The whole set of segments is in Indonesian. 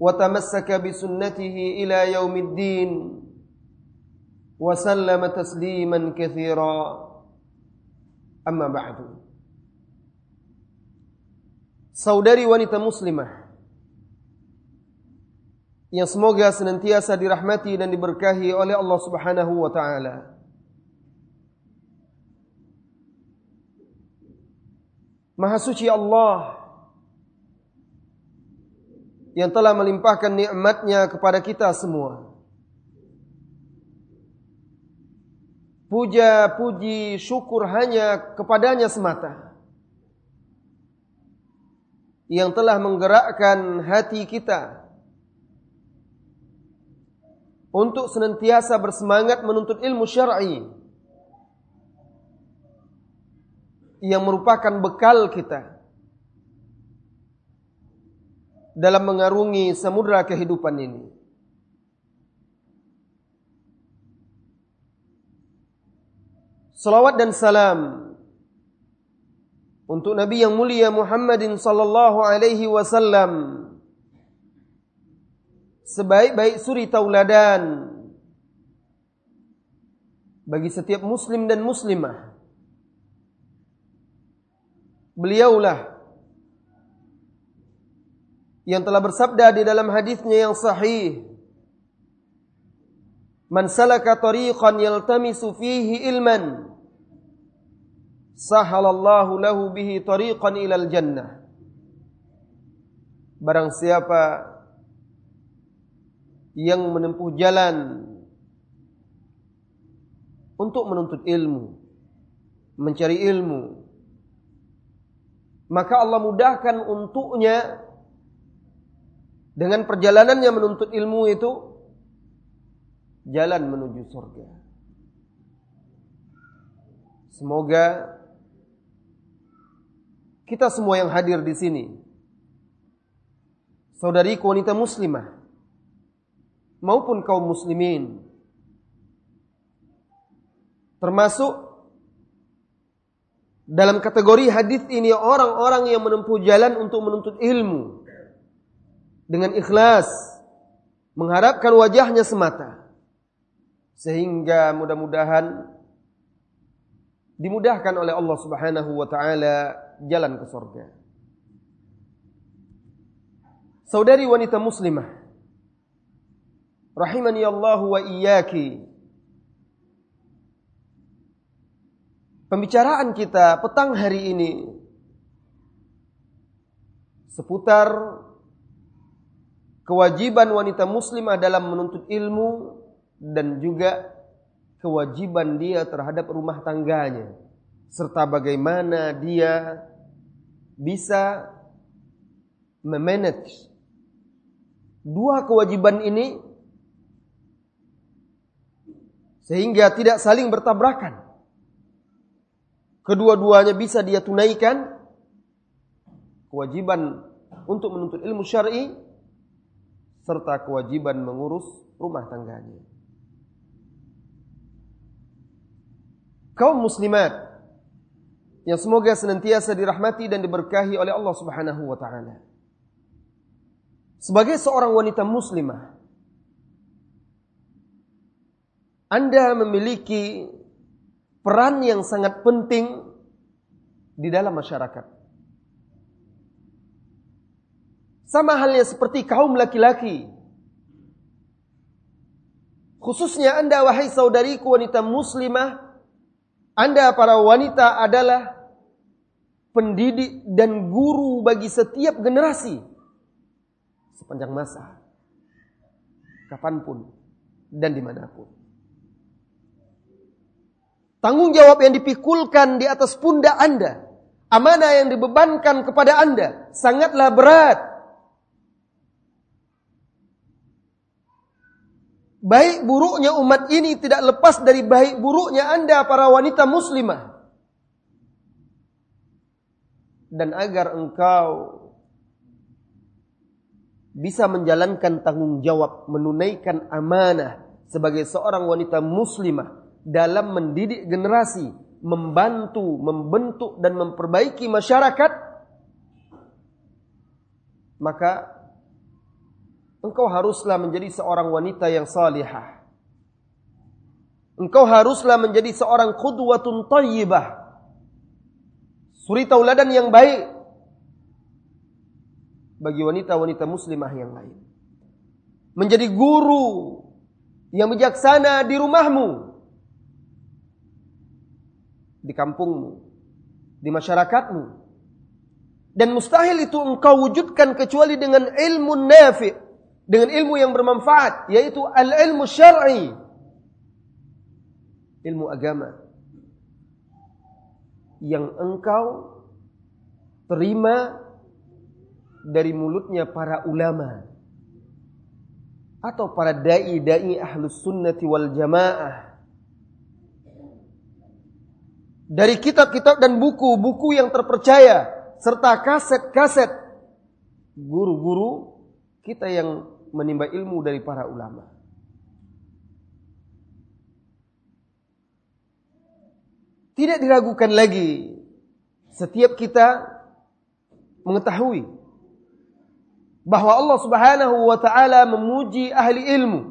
وتمسك بسنته إلى يوم الدين وسلم تسليما كثيرا أما بعد Saudari wanita muslimah yang semoga senantiasa dirahmati dan diberkahi oleh Allah Subhanahu wa taala. Maha suci Allah yang telah melimpahkan nikmatnya kepada kita semua. Puja, puji, syukur hanya kepadanya semata. Yang telah menggerakkan hati kita untuk senantiasa bersemangat menuntut ilmu syar'i yang merupakan bekal kita dalam mengarungi samudra kehidupan ini. Salawat dan salam untuk Nabi yang mulia Muhammadin sallallahu alaihi wasallam sebaik-baik suri tauladan bagi setiap muslim dan muslimah. Beliaulah yang telah bersabda di dalam hadisnya yang sahih. Man salaka tariqan yaltamisu fihi ilman sahalallahu lahu bihi tariqan ilal jannah. Barang siapa yang menempuh jalan untuk menuntut ilmu, mencari ilmu, maka Allah mudahkan untuknya dengan perjalanannya menuntut ilmu itu jalan menuju surga. Semoga kita semua yang hadir di sini saudari wanita muslimah maupun kaum muslimin termasuk dalam kategori hadis ini orang-orang yang menempuh jalan untuk menuntut ilmu dengan ikhlas mengharapkan wajahnya semata sehingga mudah-mudahan dimudahkan oleh Allah Subhanahu wa taala jalan ke surga. Saudari wanita muslimah rahimani Allah wa iyyaki Pembicaraan kita petang hari ini seputar kewajiban wanita muslimah dalam menuntut ilmu dan juga kewajiban dia terhadap rumah tangganya. Serta bagaimana dia bisa memanage dua kewajiban ini sehingga tidak saling bertabrakan. Kedua-duanya bisa dia tunaikan kewajiban untuk menuntut ilmu syar'i serta kewajiban mengurus rumah tangganya. Kaum muslimat yang semoga senantiasa dirahmati dan diberkahi oleh Allah Subhanahu wa taala. Sebagai seorang wanita muslimah, Anda memiliki peran yang sangat penting di dalam masyarakat. Sama halnya seperti kaum laki-laki Khususnya Anda wahai saudariku wanita muslimah, Anda para wanita adalah pendidik dan guru bagi setiap generasi sepanjang masa. Kapan pun dan di mana pun. Tanggung jawab yang dipikulkan di atas pundak Anda, amanah yang dibebankan kepada Anda sangatlah berat. Baik buruknya umat ini tidak lepas dari baik buruknya Anda para wanita muslimah. Dan agar engkau bisa menjalankan tanggung jawab menunaikan amanah sebagai seorang wanita muslimah dalam mendidik generasi, membantu, membentuk dan memperbaiki masyarakat, maka engkau haruslah menjadi seorang wanita yang salihah. Engkau haruslah menjadi seorang qudwatun tayyibah. Suri tauladan yang baik bagi wanita-wanita muslimah yang lain. Menjadi guru yang bijaksana di rumahmu, di kampungmu, di masyarakatmu. Dan mustahil itu engkau wujudkan kecuali dengan ilmu nafi' dengan ilmu yang bermanfaat yaitu al-ilmu syar'i. Ilmu agama. Yang engkau terima dari mulutnya para ulama. Atau para dai-dai ahlus sunnati wal jamaah. Dari kitab-kitab dan buku-buku yang terpercaya. Serta kaset-kaset guru-guru kita yang menimba ilmu dari para ulama. Tidak diragukan lagi setiap kita mengetahui bahwa Allah Subhanahu wa taala memuji ahli ilmu.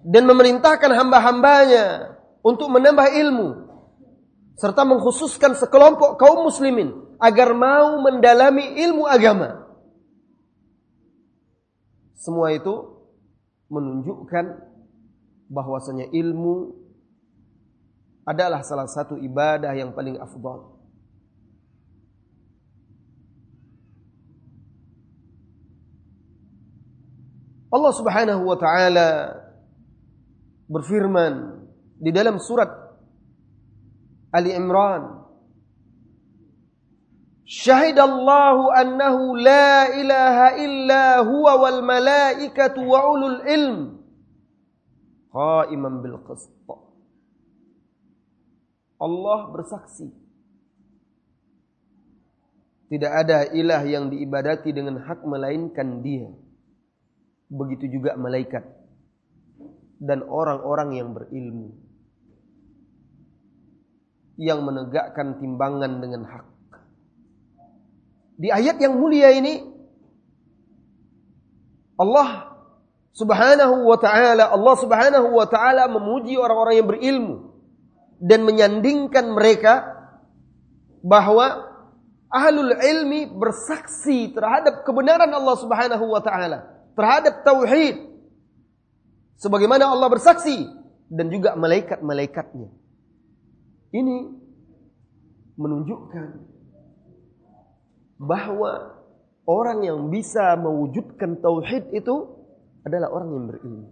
Dan memerintahkan hamba-hambanya untuk menambah ilmu serta mengkhususkan sekelompok kaum muslimin agar mau mendalami ilmu agama. Semua itu menunjukkan bahwasanya ilmu adalah salah satu ibadah yang paling afdal. Allah Subhanahu wa taala berfirman di dalam surat Ali Imran la ilaha illa huwa wal malaikatu wa ulul ilm qaiman bil qist. Allah bersaksi tidak ada ilah yang diibadati dengan hak melainkan Dia. Begitu juga malaikat dan orang-orang yang berilmu yang menegakkan timbangan dengan hak. Di ayat yang mulia ini Allah Subhanahu wa taala Allah Subhanahu wa taala memuji orang-orang yang berilmu dan menyandingkan mereka bahwa ahlul ilmi bersaksi terhadap kebenaran Allah Subhanahu wa taala, terhadap tauhid. Sebagaimana Allah bersaksi dan juga malaikat-malaikatnya. Ini menunjukkan bahwa orang yang bisa mewujudkan tauhid itu adalah orang yang berilmu.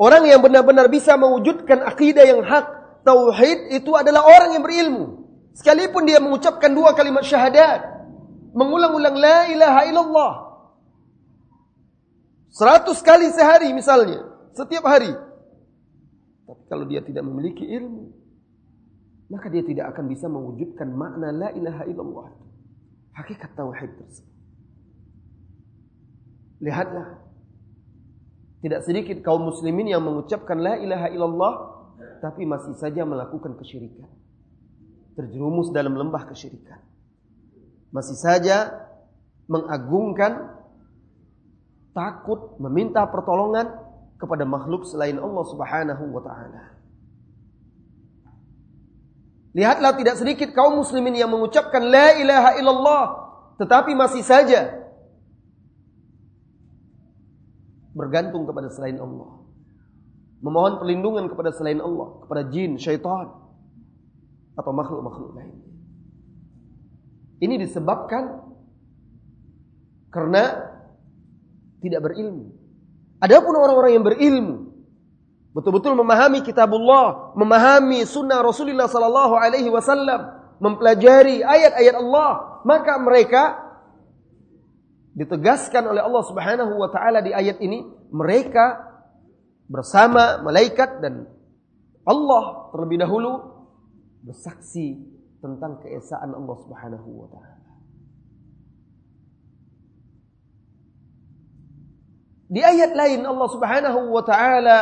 Orang yang benar-benar bisa mewujudkan akidah yang hak, tauhid itu adalah orang yang berilmu. Sekalipun dia mengucapkan dua kalimat syahadat, mengulang-ulang la ilaha illallah. Seratus kali sehari misalnya, setiap hari. Tapi kalau dia tidak memiliki ilmu, maka dia tidak akan bisa mewujudkan makna la ilaha illallah hakikat tauhid tersebut. Lihatlah. Tidak sedikit kaum muslimin yang mengucapkan la ilaha illallah tapi masih saja melakukan kesyirikan. Terjerumus dalam lembah kesyirikan. Masih saja mengagungkan takut meminta pertolongan kepada makhluk selain Allah Subhanahu wa taala. Lihatlah tidak sedikit kaum muslimin yang mengucapkan la ilaha illallah tetapi masih saja bergantung kepada selain Allah. Memohon perlindungan kepada selain Allah, kepada jin, syaitan atau makhluk-makhluk lain. Ini disebabkan karena tidak berilmu. Adapun orang-orang yang berilmu betul-betul memahami kitabullah, memahami sunnah Rasulullah sallallahu alaihi wasallam, mempelajari ayat-ayat Allah, maka mereka ditegaskan oleh Allah Subhanahu wa taala di ayat ini, mereka bersama malaikat dan Allah terlebih dahulu bersaksi tentang keesaan Allah Subhanahu wa taala. Di ayat lain Allah Subhanahu wa taala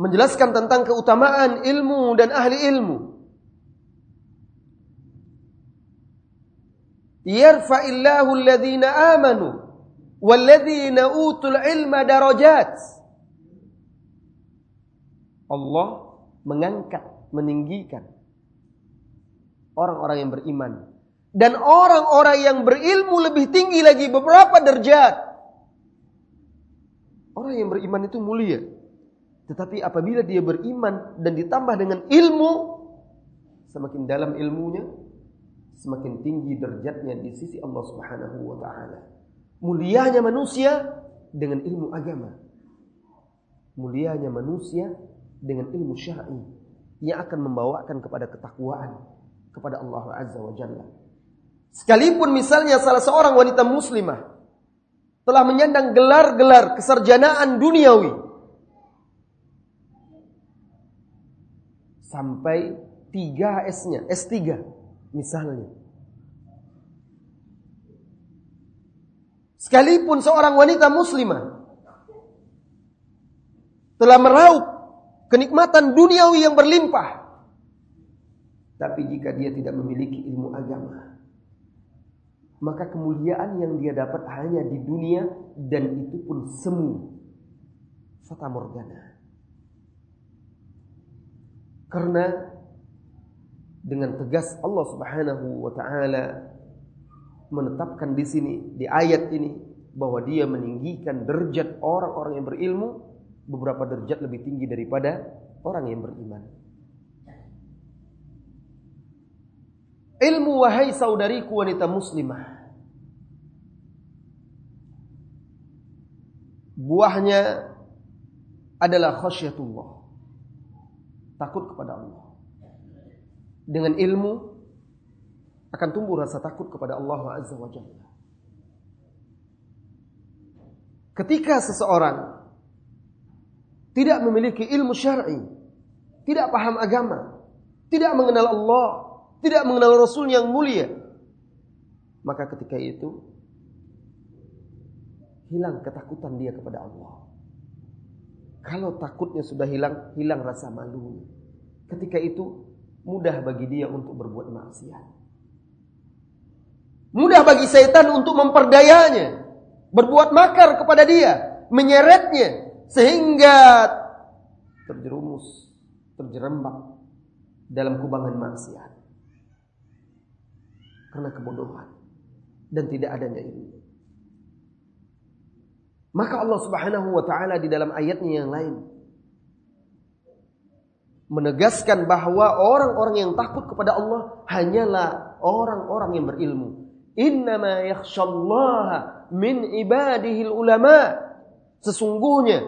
menjelaskan tentang keutamaan ilmu dan ahli ilmu. Yarfa'illahu alladhina amanu walladhina utul ilma darajat. Allah mengangkat, meninggikan orang-orang yang beriman dan orang-orang yang berilmu lebih tinggi lagi beberapa derajat. Orang yang beriman itu mulia. Tetapi apabila dia beriman dan ditambah dengan ilmu, semakin dalam ilmunya, semakin tinggi derajatnya di sisi Allah Subhanahu wa taala. Mulianya manusia dengan ilmu agama. Mulianya manusia dengan ilmu syar'i yang akan membawakan kepada ketakwaan kepada Allah Azza wa Jalla. Sekalipun misalnya salah seorang wanita muslimah telah menyandang gelar-gelar kesarjanaan duniawi, sampai 3 S-nya, S3 misalnya. Sekalipun seorang wanita muslimah telah meraup kenikmatan duniawi yang berlimpah, tapi jika dia tidak memiliki ilmu agama, maka kemuliaan yang dia dapat hanya di dunia dan itu pun semu, fata morgana. Karena dengan tegas Allah Subhanahu wa taala menetapkan di sini di ayat ini bahwa dia meninggikan derajat orang-orang yang berilmu beberapa derajat lebih tinggi daripada orang yang beriman. Ilmu wahai saudariku wanita muslimah. Buahnya adalah khasyatullah takut kepada Allah. Dengan ilmu akan tumbuh rasa takut kepada Allah Azza wa Jalla. Ketika seseorang tidak memiliki ilmu syar'i, tidak paham agama, tidak mengenal Allah, tidak mengenal Rasul yang mulia, maka ketika itu hilang ketakutan dia kepada Allah. Kalau takutnya sudah hilang, hilang rasa malu. Ketika itu mudah bagi dia untuk berbuat maksiat. Mudah bagi setan untuk memperdayanya, berbuat makar kepada dia, menyeretnya sehingga terjerumus, terjerembab dalam kubangan maksiat. Karena kebodohan dan tidak adanya ilmu. Maka Allah Subhanahu wa taala di dalam ayatnya yang lain menegaskan bahwa orang-orang yang takut kepada Allah hanyalah orang-orang yang berilmu. Innama yakhshallaha min ibadihi ulama. Sesungguhnya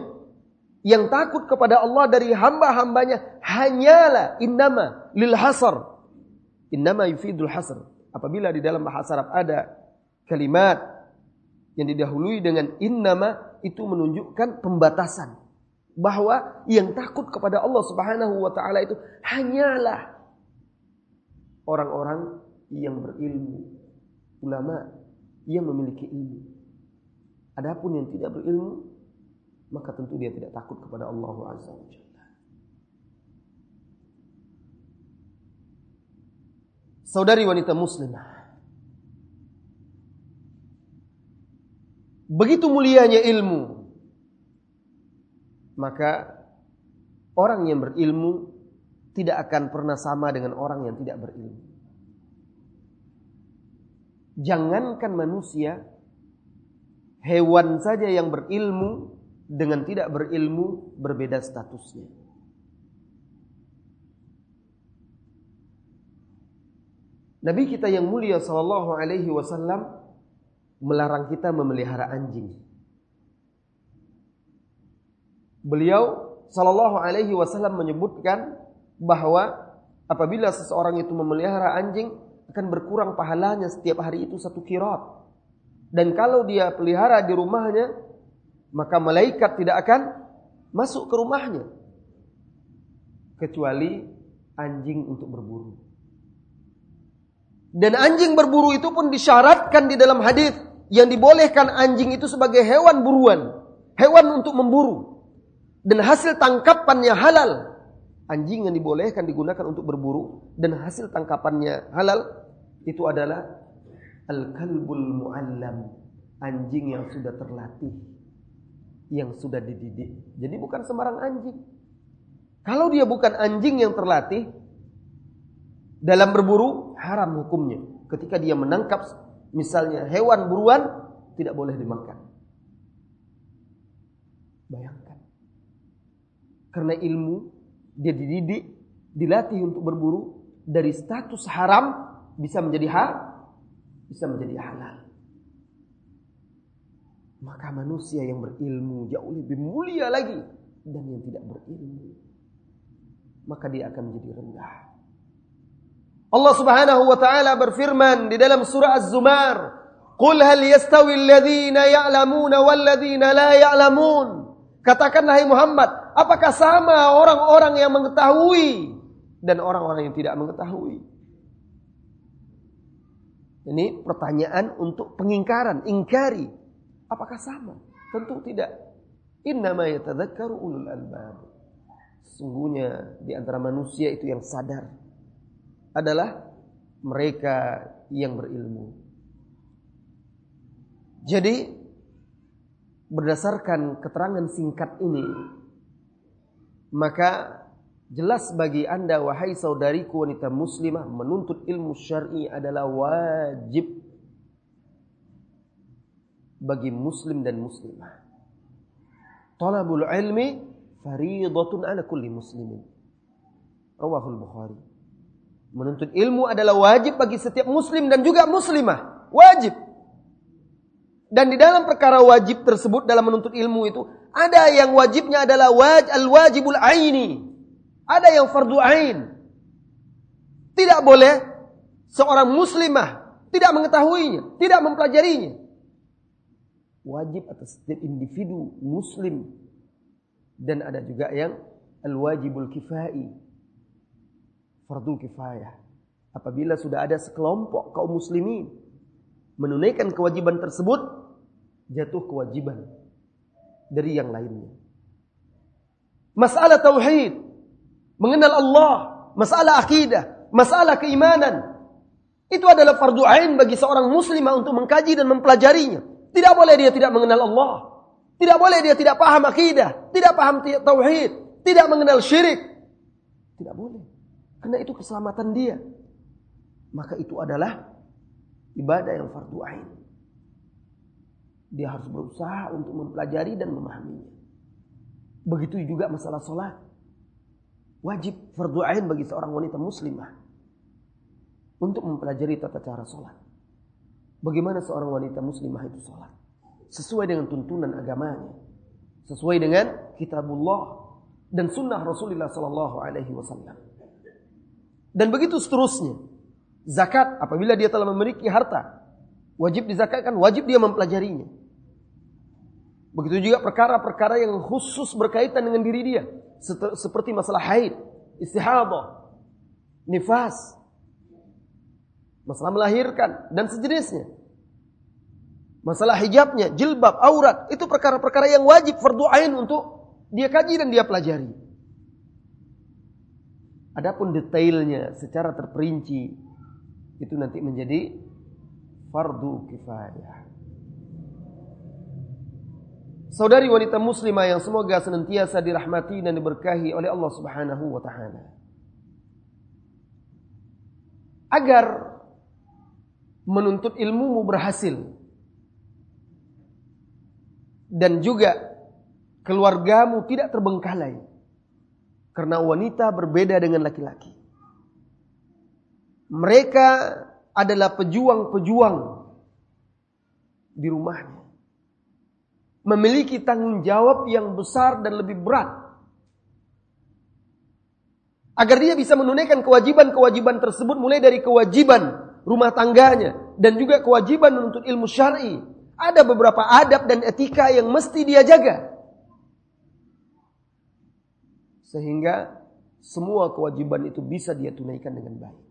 yang takut kepada Allah dari hamba-hambanya hanyalah innama lil hasar. Innama yufidul hasr. Apabila di dalam bahasa Arab ada kalimat yang didahului dengan innama itu menunjukkan pembatasan bahwa yang takut kepada Allah Subhanahu wa taala itu hanyalah orang-orang yang berilmu, ulama yang memiliki ilmu. Adapun yang tidak berilmu maka tentu dia tidak takut kepada Allah Azza wa. Saudari wanita muslimah Begitu mulianya ilmu. Maka orang yang berilmu tidak akan pernah sama dengan orang yang tidak berilmu. Jangankan manusia, Hewan saja yang berilmu dengan tidak berilmu berbeda statusnya. Nabi kita yang mulia sallallahu alaihi wasallam melarang kita memelihara anjing. Beliau sallallahu alaihi wasallam menyebutkan bahwa apabila seseorang itu memelihara anjing akan berkurang pahalanya setiap hari itu satu kirat. Dan kalau dia pelihara di rumahnya, maka malaikat tidak akan masuk ke rumahnya kecuali anjing untuk berburu. Dan anjing berburu itu pun disyaratkan di dalam hadis yang dibolehkan anjing itu sebagai hewan buruan, hewan untuk memburu. Dan hasil tangkapannya halal. Anjing yang dibolehkan digunakan untuk berburu dan hasil tangkapannya halal itu adalah al-kalbul muallam, anjing yang sudah terlatih, yang sudah dididik. Jadi bukan sembarang anjing. Kalau dia bukan anjing yang terlatih dalam berburu haram hukumnya. Ketika dia menangkap misalnya hewan buruan tidak boleh dimakan. Bayangkan. Karena ilmu dia dididik, dilatih untuk berburu dari status haram bisa menjadi hal bisa menjadi halal. Maka manusia yang berilmu jauh lebih mulia lagi dan yang tidak berilmu maka dia akan menjadi rendah. Allah Subhanahu wa taala berfirman di dalam surah Az-Zumar, "Qul hal yastawi alladhina ya'lamuna wal ladzina la ya'lamun?" Katakanlah hai Muhammad, apakah sama orang-orang yang mengetahui dan orang-orang yang tidak mengetahui? Ini pertanyaan untuk pengingkaran, ingkari. Apakah sama? Tentu tidak. Innama yatadzakkaru ulul albab. Sesungguhnya di antara manusia itu yang sadar adalah mereka yang berilmu. Jadi berdasarkan keterangan singkat ini maka jelas bagi Anda wahai saudariku wanita muslimah menuntut ilmu syar'i adalah wajib bagi muslim dan muslimah. Talabul ilmi faridatun ala kulli muslimin. Rawahul Bukhari. Menuntut ilmu adalah wajib bagi setiap muslim dan juga muslimah. Wajib. Dan di dalam perkara wajib tersebut dalam menuntut ilmu itu ada yang wajibnya adalah waj al-wajibul aini. Ada yang fardu ain. Tidak boleh seorang muslimah tidak mengetahuinya, tidak mempelajarinya. Wajib atas setiap individu muslim dan ada juga yang al-wajibul kifai fardu kifayah. Apabila sudah ada sekelompok kaum muslimin menunaikan kewajiban tersebut, jatuh kewajiban dari yang lainnya. Masalah tauhid, mengenal Allah, masalah akidah, masalah keimanan, itu adalah fardu ain bagi seorang muslimah untuk mengkaji dan mempelajarinya. Tidak boleh dia tidak mengenal Allah. Tidak boleh dia tidak paham akidah, tidak paham tauhid, tidak mengenal syirik. Tidak boleh. Karena itu keselamatan dia. Maka itu adalah ibadah yang fardu ain. Dia harus berusaha untuk mempelajari dan memahaminya. Begitu juga masalah sholat. Wajib fardu ain bagi seorang wanita muslimah. Untuk mempelajari tata cara sholat. Bagaimana seorang wanita muslimah itu sholat. Sesuai dengan tuntunan agamanya. Sesuai dengan kitabullah dan sunnah Rasulullah Sallallahu Alaihi Wasallam. Dan begitu seterusnya. Zakat apabila dia telah memiliki harta, wajib dizakatkan, wajib dia mempelajarinya. Begitu juga perkara-perkara yang khusus berkaitan dengan diri dia, seperti masalah haid, istihadah, nifas, masalah melahirkan dan sejenisnya. Masalah hijabnya, jilbab, aurat, itu perkara-perkara yang wajib fardu ain untuk dia kaji dan dia pelajari. Adapun detailnya secara terperinci itu nanti menjadi fardu kifayah. Saudari wanita muslimah yang semoga senantiasa dirahmati dan diberkahi oleh Allah Subhanahu wa taala. Agar menuntut ilmumu berhasil. dan juga keluargamu tidak terbengkalai karena wanita berbeda dengan laki-laki. Mereka adalah pejuang-pejuang di rumahnya. Memiliki tanggung jawab yang besar dan lebih berat. Agar dia bisa menunaikan kewajiban-kewajiban tersebut mulai dari kewajiban rumah tangganya dan juga kewajiban menuntut ilmu syar'i. Ada beberapa adab dan etika yang mesti dia jaga. Sehingga semua kewajiban itu bisa dia tunaikan dengan baik.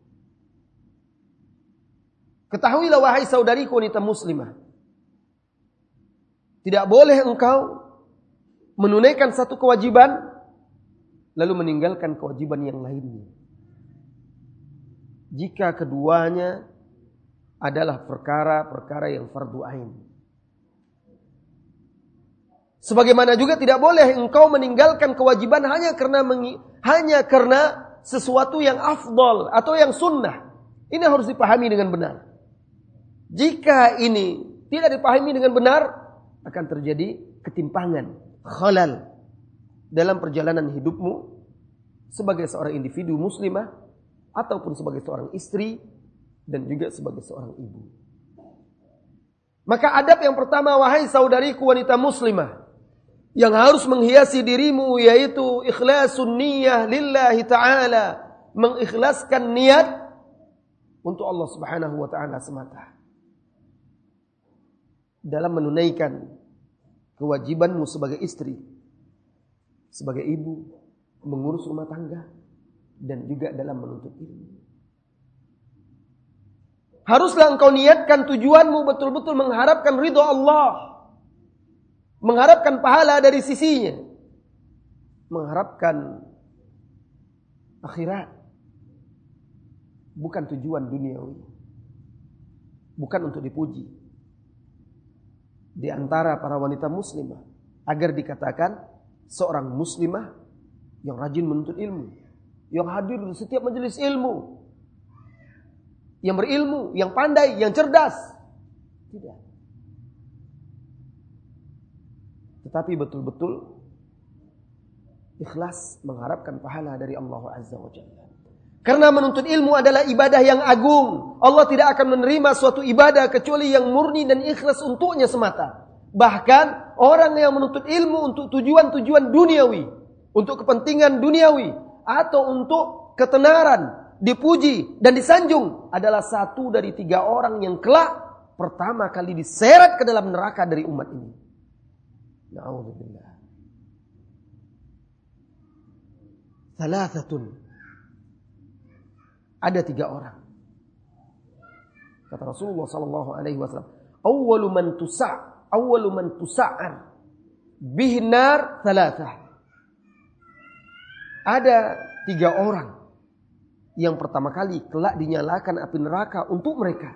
Ketahuilah wahai saudariku wanita muslimah. Tidak boleh engkau menunaikan satu kewajiban lalu meninggalkan kewajiban yang lainnya. Jika keduanya adalah perkara-perkara yang fardu ain. Sebagaimana juga tidak boleh engkau meninggalkan kewajiban hanya karena hanya karena sesuatu yang afdol atau yang sunnah. Ini harus dipahami dengan benar. Jika ini tidak dipahami dengan benar, akan terjadi ketimpangan, khalal dalam perjalanan hidupmu sebagai seorang individu muslimah ataupun sebagai seorang istri dan juga sebagai seorang ibu. Maka adab yang pertama wahai saudariku wanita muslimah yang harus menghiasi dirimu yaitu ikhlasun niyah lillahi taala, mengikhlaskan niat untuk Allah Subhanahu wa taala semata dalam menunaikan kewajibanmu sebagai istri, sebagai ibu, mengurus rumah tangga, dan juga dalam menuntut ilmu. Haruslah engkau niatkan tujuanmu betul-betul mengharapkan ridho Allah. Mengharapkan pahala dari sisinya. Mengharapkan akhirat. Bukan tujuan duniawi. Bukan untuk dipuji di antara para wanita muslimah agar dikatakan seorang muslimah yang rajin menuntut ilmu, yang hadir di setiap majelis ilmu, yang berilmu, yang pandai, yang cerdas. Tidak. Tetapi betul-betul ikhlas mengharapkan pahala dari Allah Azza wa Jalla. Karena menuntut ilmu adalah ibadah yang agung. Allah tidak akan menerima suatu ibadah kecuali yang murni dan ikhlas untuknya semata. Bahkan orang yang menuntut ilmu untuk tujuan-tujuan duniawi, untuk kepentingan duniawi, atau untuk ketenaran, dipuji dan disanjung adalah satu dari tiga orang yang kelak pertama kali diseret ke dalam neraka dari umat ini. Na'udzubillah. Thalathatun ada tiga orang. Kata Rasulullah sallallahu alaihi wasallam, "Awwalu man tusa' awwalu man tusa'ar bihi nar thalathah." Ada tiga orang yang pertama kali kelak dinyalakan api neraka untuk mereka.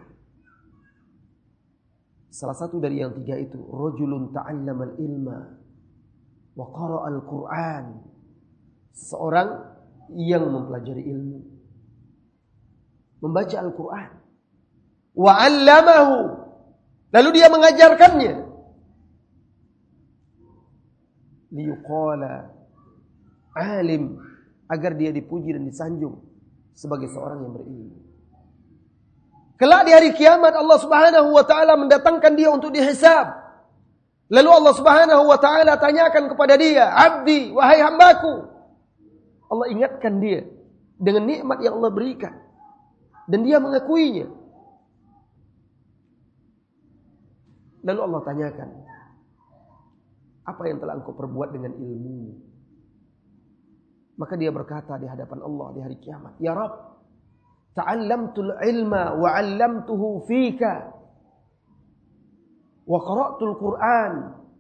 Salah satu dari yang tiga itu, rajulun ta'allama al-ilma wa qara'a al-Qur'an. Seorang yang mempelajari ilmu membaca Al-Quran. Wa 'allamahu. Lalu dia mengajarkannya. Liyuqala alim agar dia dipuji dan disanjung sebagai seorang yang berilmu. Kelak di hari kiamat Allah Subhanahu wa taala mendatangkan dia untuk dihisab. Lalu Allah Subhanahu wa taala tanyakan kepada dia, "Abdi, wahai hambaku." Allah ingatkan dia dengan nikmat yang Allah berikan dan dia mengakuinya. Lalu Allah tanyakan, apa yang telah engkau perbuat dengan ilmu? Maka dia berkata di hadapan Allah di hari kiamat, Ya Rabb, ta'allamtul ilma wa 'allamtuhu fika. Wa qara'tul Qur'an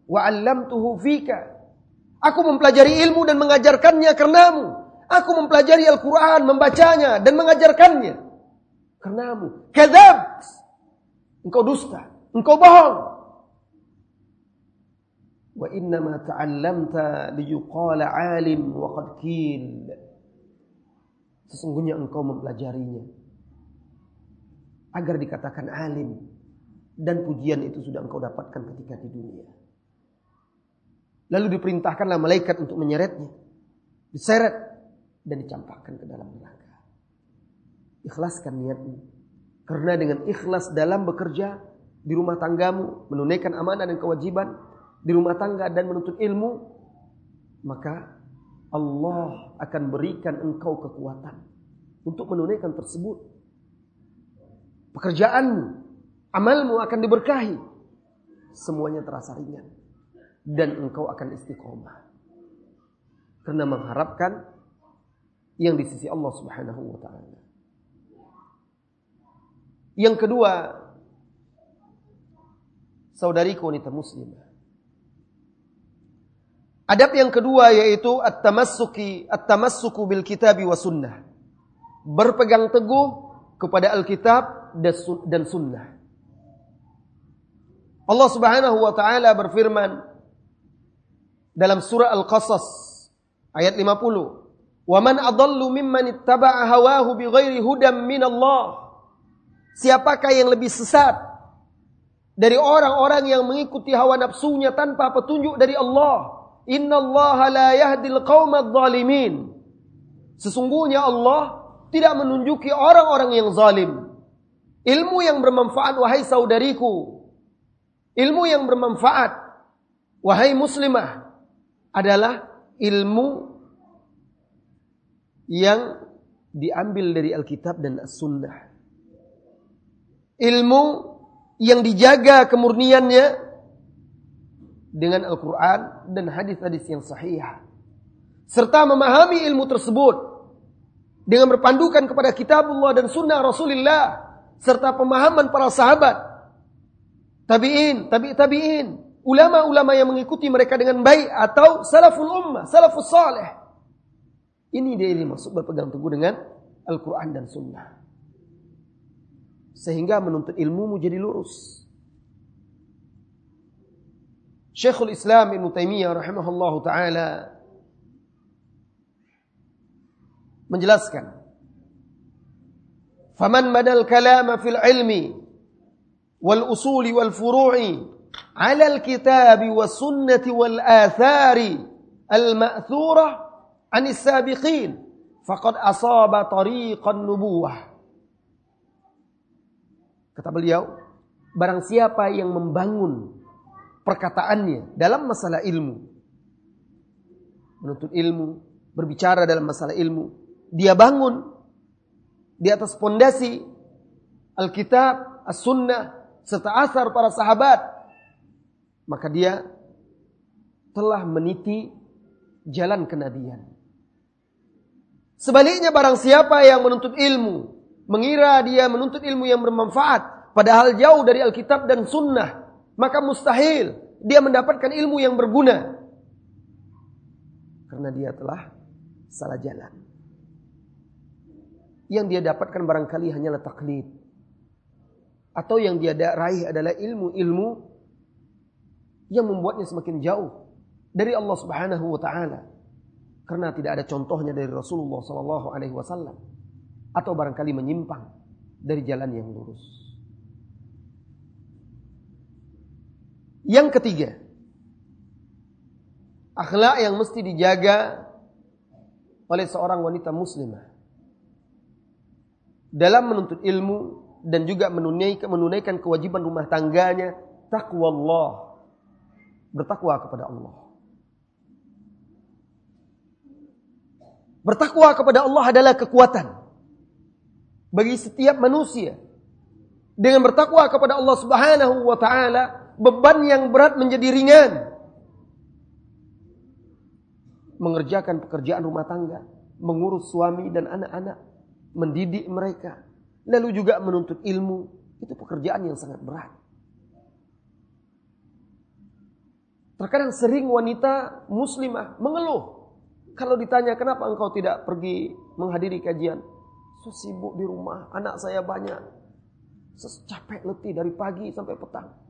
wa 'allamtuhu fika. Aku mempelajari ilmu dan mengajarkannya karenamu. Aku mempelajari Al-Quran, membacanya dan mengajarkannya karenamu. Kadzab. Engkau dusta, engkau bohong. Wa inna ma ta'allamta liyuqala 'alim wa qad kil. Sesungguhnya engkau mempelajarinya agar dikatakan alim dan pujian itu sudah engkau dapatkan ketika di dunia. Lalu diperintahkanlah malaikat untuk menyeretnya. Diseret dan dicampakkan ke dalam neraka. Ikhlaskan niatmu. Karena dengan ikhlas dalam bekerja di rumah tanggamu, menunaikan amanah dan kewajiban di rumah tangga dan menuntut ilmu, maka Allah akan berikan engkau kekuatan untuk menunaikan tersebut. Pekerjaanmu, amalmu akan diberkahi. Semuanya terasa ringan dan engkau akan istiqomah. Karena mengharapkan yang di sisi Allah Subhanahu wa taala. Yang kedua, saudariku wanita muslimah. Adab yang kedua yaitu at-tamassuki at-tamassuku bil kitabi wa sunnah. Berpegang teguh kepada Alkitab dan sunnah. Allah Subhanahu wa taala berfirman dalam surah Al-Qasas ayat 50. Wa man adallu mimman ittaba'a hawahu bighairi min Allah. Siapakah yang lebih sesat dari orang-orang yang mengikuti hawa nafsunya tanpa petunjuk dari Allah? Inna Allah la yahdil zalimin. Sesungguhnya Allah tidak menunjuki orang-orang yang zalim. Ilmu yang bermanfaat wahai saudariku. Ilmu yang bermanfaat wahai muslimah adalah ilmu yang diambil dari Alkitab dan As-Sunnah. Ilmu yang dijaga kemurniannya dengan Al-Quran dan hadis-hadis yang sahih. Serta memahami ilmu tersebut dengan berpandukan kepada kitabullah dan sunnah Rasulullah serta pemahaman para sahabat tabi'in, tabi' tabi'in ulama-ulama yang mengikuti mereka dengan baik atau salaful ummah, salafus salih. Ini dia ini maksud berpegang teguh dengan Al-Quran dan Sunnah. Sehingga menuntut ilmu menjadi lurus. شيخ الإسلام ابن تيمية رحمه الله تعالى من menjelaskan فمن مدى الكلام في العلم والأصول والفروع على الكتاب والسنة والآثار المأثورة عن السابقين فقد أصاب طريق النبوة. Kata beliau barang siapa yang membangun perkataannya dalam masalah ilmu. Menuntut ilmu berbicara dalam masalah ilmu. Dia bangun di atas pondasi Alkitab, As-Sunnah serta asar para sahabat. Maka dia telah meniti jalan kenabian. Sebaliknya barang siapa yang menuntut ilmu, mengira dia menuntut ilmu yang bermanfaat, padahal jauh dari Alkitab dan Sunnah, maka mustahil dia mendapatkan ilmu yang berguna. Karena dia telah salah jalan. Yang dia dapatkan barangkali hanyalah taklid. Atau yang dia raih adalah ilmu-ilmu yang membuatnya semakin jauh dari Allah Subhanahu wa taala. Karena tidak ada contohnya dari Rasulullah sallallahu alaihi wasallam atau barangkali menyimpang dari jalan yang lurus. Yang ketiga, akhlak yang mesti dijaga oleh seorang wanita muslimah dalam menuntut ilmu dan juga menunaikan, menunaikan kewajiban rumah tangganya takwa Allah bertakwa kepada Allah. Bertakwa kepada Allah adalah kekuatan bagi setiap manusia. Dengan bertakwa kepada Allah Subhanahu wa taala, beban yang berat menjadi ringan. Mengerjakan pekerjaan rumah tangga, mengurus suami dan anak-anak, mendidik mereka, lalu juga menuntut ilmu, itu pekerjaan yang sangat berat. Terkadang sering wanita muslimah mengeluh. Kalau ditanya kenapa engkau tidak pergi menghadiri kajian? So sibuk di rumah, anak saya banyak. Capek letih dari pagi sampai petang.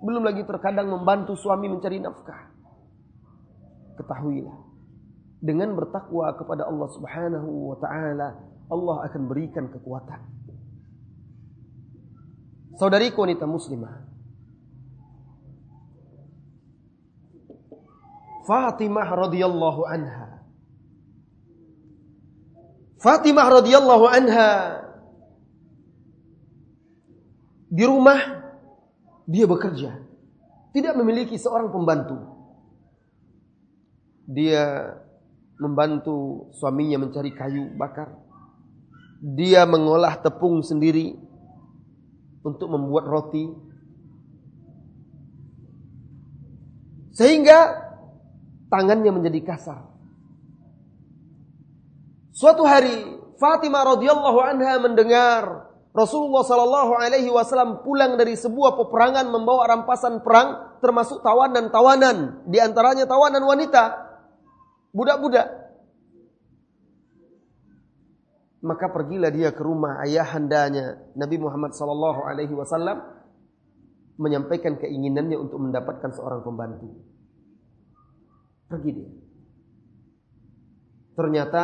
Belum lagi terkadang membantu suami mencari nafkah. Ketahuilah, dengan bertakwa kepada Allah Subhanahu wa taala, Allah akan berikan kekuatan. Saudariku wanita muslimah, Fatimah radhiyallahu anha. Fatimah radhiyallahu anha di rumah dia bekerja, tidak memiliki seorang pembantu. Dia membantu suaminya mencari kayu bakar. Dia mengolah tepung sendiri untuk membuat roti. Sehingga tangannya menjadi kasar. Suatu hari Fatimah radhiyallahu anha mendengar Rasulullah sallallahu alaihi wasallam pulang dari sebuah peperangan membawa rampasan perang termasuk tawanan-tawanan di antaranya tawanan wanita. Budak-budak. Maka pergilah dia ke rumah ayahandanya Nabi Muhammad sallallahu alaihi wasallam menyampaikan keinginannya untuk mendapatkan seorang pembantu. Pergi dia. Ternyata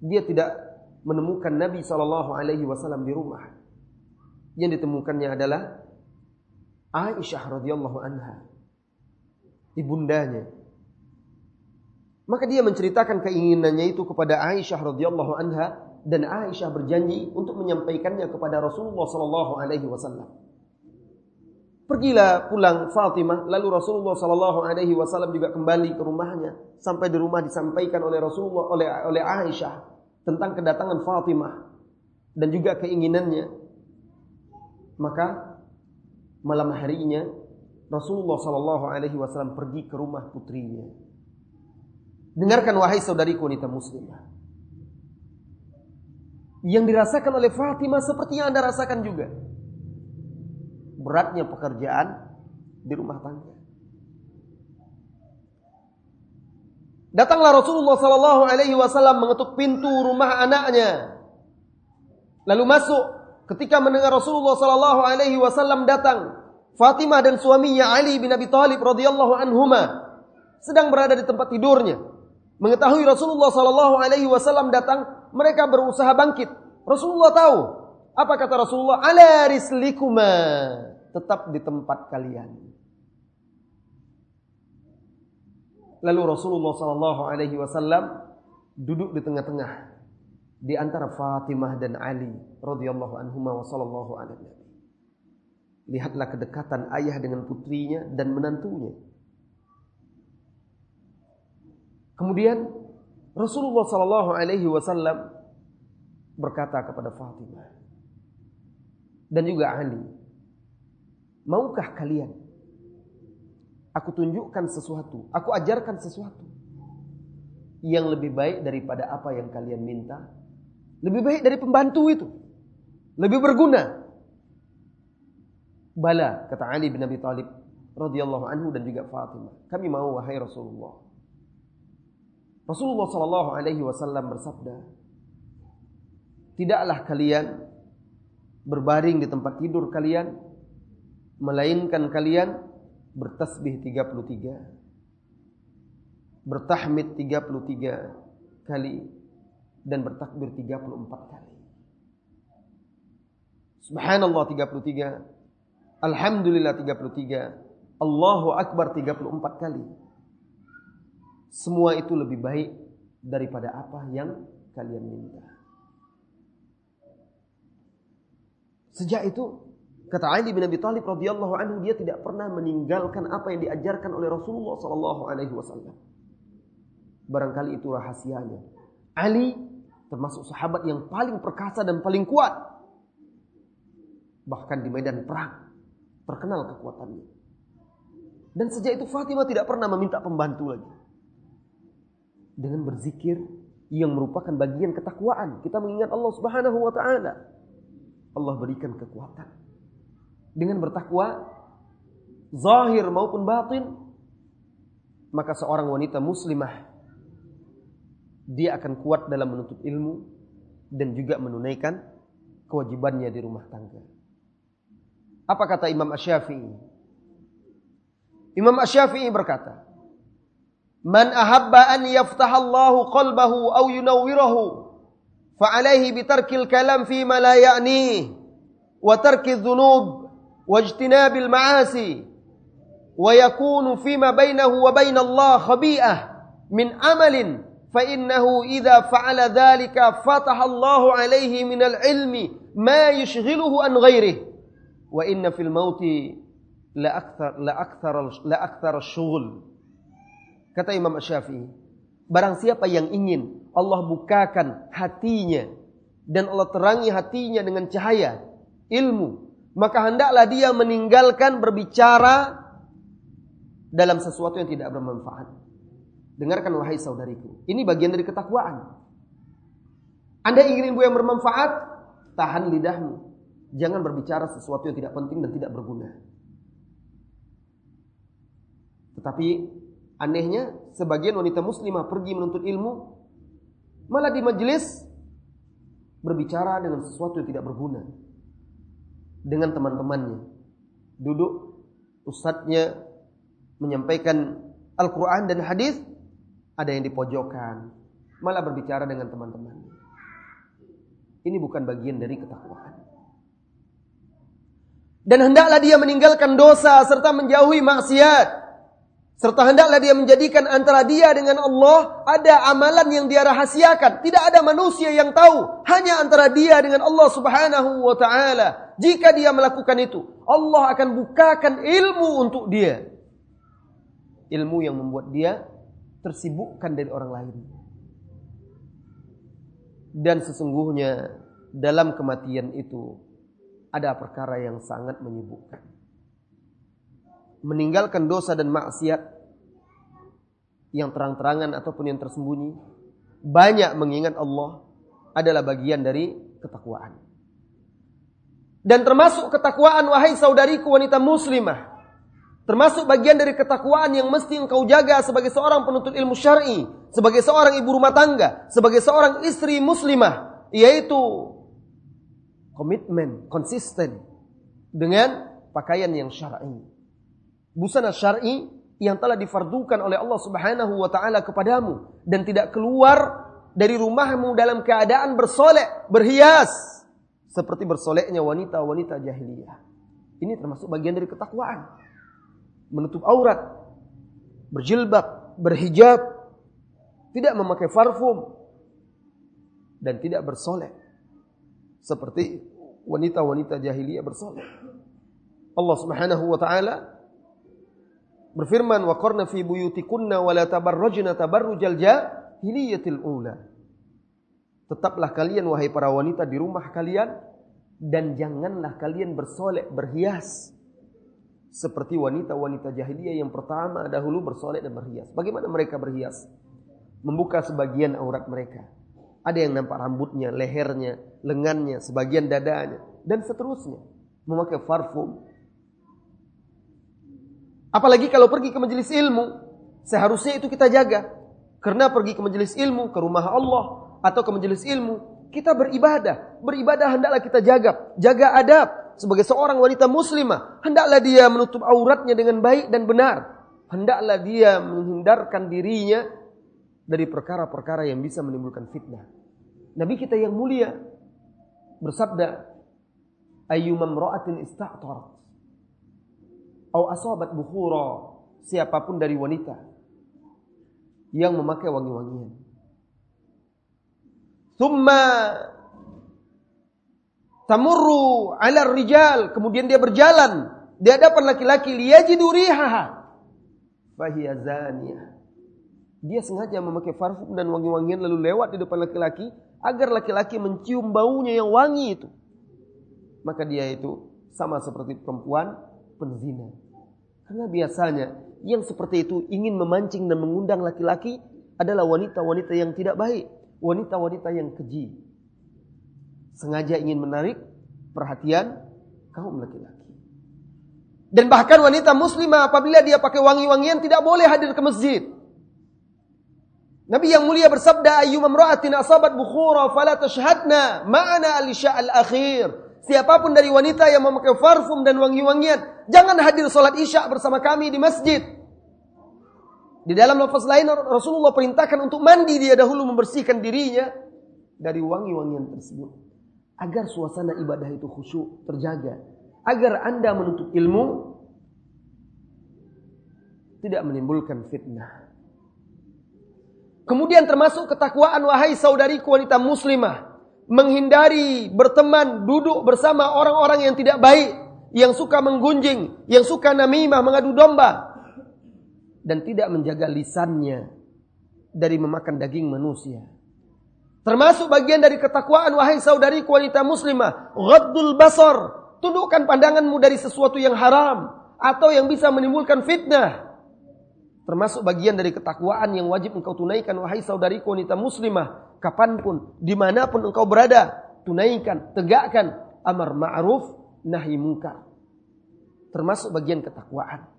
dia tidak menemukan Nabi Shallallahu Alaihi Wasallam di rumah. Yang ditemukannya adalah Aisyah radhiyallahu anha, ibundanya. Maka dia menceritakan keinginannya itu kepada Aisyah radhiyallahu anha dan Aisyah berjanji untuk menyampaikannya kepada Rasulullah Shallallahu Alaihi Wasallam. Pergilah pulang Fatimah, lalu Rasulullah Shallallahu Alaihi Wasallam juga kembali ke rumahnya. Sampai di rumah disampaikan oleh Rasulullah oleh oleh Aisyah tentang kedatangan Fatimah dan juga keinginannya. Maka malam harinya Rasulullah Shallallahu Alaihi Wasallam pergi ke rumah putrinya. Dengarkan wahai saudariku wanita muslimah. Yang dirasakan oleh Fatimah seperti yang anda rasakan juga. Beratnya pekerjaan di rumah tangga. Datanglah Rasulullah Sallallahu Alaihi Wasallam mengetuk pintu rumah anaknya. Lalu masuk. Ketika mendengar Rasulullah Sallallahu Alaihi Wasallam datang, Fatimah dan suaminya Ali bin Abi Thalib radhiyallahu anhuma sedang berada di tempat tidurnya. Mengetahui Rasulullah Sallallahu Alaihi Wasallam datang, mereka berusaha bangkit. Rasulullah tahu. Apa kata Rasulullah? Ala rislikuma. Tetap di tempat kalian. Lalu Rasulullah Sallallahu Alaihi Wasallam duduk di tengah-tengah di antara Fatimah dan Ali radhiyallahu anhuma wa sallallahu alaihi Lihatlah kedekatan ayah dengan putrinya dan menantunya. Kemudian Rasulullah sallallahu alaihi wasallam berkata kepada Fatimah dan juga Ali, "Maukah kalian Aku tunjukkan sesuatu, aku ajarkan sesuatu yang lebih baik daripada apa yang kalian minta. Lebih baik dari pembantu itu. Lebih berguna. Bala, kata Ali bin Abi Thalib radhiyallahu anhu dan juga Fatimah. Kami mau wahai Rasulullah. Rasulullah sallallahu alaihi wasallam bersabda, "Tidaklah kalian berbaring di tempat tidur kalian melainkan kalian bertasbih 33 bertahmid 33 kali dan bertakbir 34 kali. Subhanallah 33 Alhamdulillah 33 Allahu Akbar 34 kali. Semua itu lebih baik daripada apa yang kalian minta. Sejak itu Kata Ali bin Abi Thalib radhiyallahu anhu dia tidak pernah meninggalkan apa yang diajarkan oleh Rasulullah sallallahu alaihi wasallam. Barangkali itu rahasianya. Ali termasuk sahabat yang paling perkasa dan paling kuat. Bahkan di medan perang terkenal kekuatannya. Dan sejak itu Fatimah tidak pernah meminta pembantu lagi. Dengan berzikir yang merupakan bagian ketakwaan. Kita mengingat Allah Subhanahu wa taala. Allah berikan kekuatan dengan bertakwa zahir maupun batin maka seorang wanita muslimah dia akan kuat dalam menuntut ilmu dan juga menunaikan kewajibannya di rumah tangga. Apa kata Imam Asy-Syafi'i? Imam Asy-Syafi'i berkata, "Man ahabba an yaftahallahu qalbahu aw yunawwirahu, fa alaihi bitarkil kalam fi ma la ya'ni wa tarki dhunub wa bainallah khabi'ah min amalin fa innahu idza fa'ala dhalika fataha Allahu alaihi min al-ilmi ma yushghiluhu an ghairihi. Wa inna fil mauti la akthar la akthar la akthar syughul kata Imam Syafi'i barang siapa yang ingin Allah bukakan hatinya dan Allah terangi hatinya dengan cahaya ilmu maka hendaklah dia meninggalkan berbicara dalam sesuatu yang tidak bermanfaat. Dengarkan wahai saudariku. Ini bagian dari ketakwaan. Anda ingin ilmu yang bermanfaat? Tahan lidahmu. Jangan berbicara sesuatu yang tidak penting dan tidak berguna. Tetapi anehnya sebagian wanita muslimah pergi menuntut ilmu malah di majelis berbicara dengan sesuatu yang tidak berguna dengan teman-temannya. Duduk ustadznya menyampaikan Al-Quran dan hadis, ada yang di pojokan, malah berbicara dengan teman-teman. Ini bukan bagian dari ketakwaan. Dan hendaklah dia meninggalkan dosa serta menjauhi maksiat. Serta hendaklah dia menjadikan antara dia dengan Allah ada amalan yang dia rahasiakan. Tidak ada manusia yang tahu. Hanya antara dia dengan Allah subhanahu wa ta'ala. Jika dia melakukan itu, Allah akan bukakan ilmu untuk dia ilmu yang membuat dia tersibukkan dari orang lain. Dan sesungguhnya dalam kematian itu ada perkara yang sangat menyibukkan. Meninggalkan dosa dan maksiat yang terang-terangan ataupun yang tersembunyi, banyak mengingat Allah adalah bagian dari ketakwaan. Dan termasuk ketakwaan wahai saudariku wanita muslimah Termasuk bagian dari ketakwaan yang mesti engkau jaga sebagai seorang penuntut ilmu syar'i, sebagai seorang ibu rumah tangga, sebagai seorang istri muslimah, yaitu komitmen konsisten dengan pakaian yang syar'i. Busana syar'i yang telah difardukan oleh Allah Subhanahu wa taala kepadamu dan tidak keluar dari rumahmu dalam keadaan bersolek, berhias seperti bersoleknya wanita-wanita jahiliyah. Ini termasuk bagian dari ketakwaan menutup aurat, berjilbab, berhijab, tidak memakai parfum dan tidak bersolek seperti wanita-wanita jahiliyah bersolek. Allah Subhanahu wa taala berfirman wa qarna fi buyutikunna wa la tabarrajna tabarrujal jahiliyatil. Tetaplah kalian wahai para wanita di rumah kalian dan janganlah kalian bersolek berhias seperti wanita-wanita jahiliyah yang pertama dahulu bersolek dan berhias. Bagaimana mereka berhias? Membuka sebagian aurat mereka. Ada yang nampak rambutnya, lehernya, lengannya, sebagian dadanya, dan seterusnya. Memakai parfum. Apalagi kalau pergi ke majelis ilmu, seharusnya itu kita jaga. Karena pergi ke majelis ilmu, ke rumah Allah, atau ke majelis ilmu, kita beribadah. Beribadah hendaklah kita jaga. Jaga adab sebagai seorang wanita muslimah, hendaklah dia menutup auratnya dengan baik dan benar. Hendaklah dia menghindarkan dirinya dari perkara-perkara yang bisa menimbulkan fitnah. Nabi kita yang mulia bersabda, "Ayyumam ra'atin ista'tarat au asabat bukhura." Siapa pun dari wanita yang memakai wangi-wangian. Thumma tamurru ala rijal. Kemudian dia berjalan. Di hadapan laki-laki. Liyajidu rihaha. Fahiya dia sengaja memakai parfum dan wangi-wangian lalu lewat di depan laki-laki agar laki-laki mencium baunya yang wangi itu. Maka dia itu sama seperti perempuan penzina. Karena biasanya yang seperti itu ingin memancing dan mengundang laki-laki adalah wanita-wanita yang tidak baik wanita-wanita yang keji sengaja ingin menarik perhatian kaum laki-laki. Dan bahkan wanita muslimah apabila dia pakai wangi-wangian tidak boleh hadir ke masjid. Nabi yang mulia bersabda ayyuma imra'atin asabat bukhura fala tashhadna ma'ana al-isya al-akhir. Siapa pun dari wanita yang memakai parfum dan wangi-wangian, jangan hadir salat Isya bersama kami di masjid. Di dalam lafaz lain Rasulullah perintahkan untuk mandi dia dahulu membersihkan dirinya dari wangi-wangian tersebut agar suasana ibadah itu khusyuk terjaga agar Anda menuntut ilmu tidak menimbulkan fitnah. Kemudian termasuk ketakwaan wahai saudariku wanita muslimah. Menghindari berteman, duduk bersama orang-orang yang tidak baik. Yang suka menggunjing, yang suka namimah, mengadu domba. Dan tidak menjaga lisannya dari memakan daging manusia. Termasuk bagian dari ketakwaan wahai saudariku wanita muslimah. Ghaddul basar. Tundukkan pandanganmu dari sesuatu yang haram. Atau yang bisa menimbulkan fitnah. Termasuk bagian dari ketakwaan yang wajib engkau tunaikan wahai saudariku wanita muslimah. Kapan pun, di mana pun engkau berada. Tunaikan, tegakkan amar ma'ruf, nahi. Termasuk bagian ketakwaan.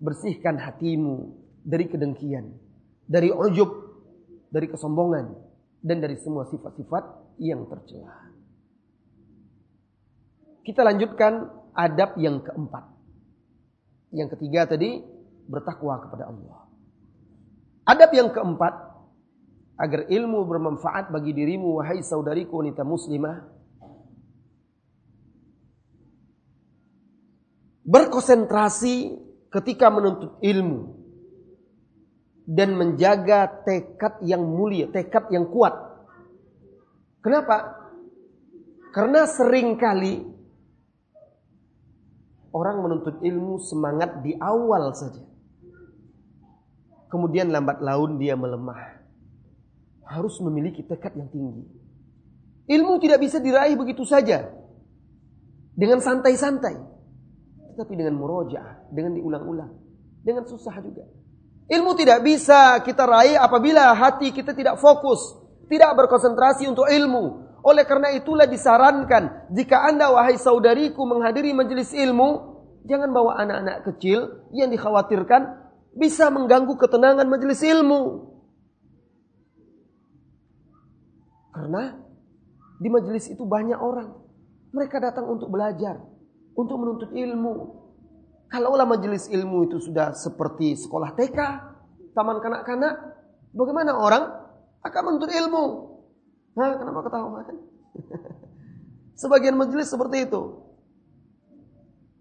Bersihkan hatimu dari kedengkian. Dari ujub, dari kesombongan. Dan dari semua sifat-sifat yang tercela. Kita lanjutkan adab yang keempat. Yang ketiga tadi bertakwa kepada Allah. Adab yang keempat, agar ilmu bermanfaat bagi dirimu, wahai saudariku wanita muslimah, berkonsentrasi ketika menuntut ilmu dan menjaga tekad yang mulia, tekad yang kuat. Kenapa? Karena sering kali orang menuntut ilmu semangat di awal saja kemudian lambat laun dia melemah. Harus memiliki tekad yang tinggi. Ilmu tidak bisa diraih begitu saja. Dengan santai-santai. Tetapi dengan murojaah, dengan diulang-ulang. Dengan susah juga. Ilmu tidak bisa kita raih apabila hati kita tidak fokus. Tidak berkonsentrasi untuk ilmu. Oleh karena itulah disarankan. Jika anda wahai saudariku menghadiri majelis ilmu. Jangan bawa anak-anak kecil yang dikhawatirkan bisa mengganggu ketenangan majelis ilmu. Karena di majelis itu banyak orang. Mereka datang untuk belajar, untuk menuntut ilmu. Kalaulah majelis ilmu itu sudah seperti sekolah TK, taman kanak-kanak, bagaimana orang akan menuntut ilmu? Nah, kenapa ketawa kan? Sebagian majelis seperti itu.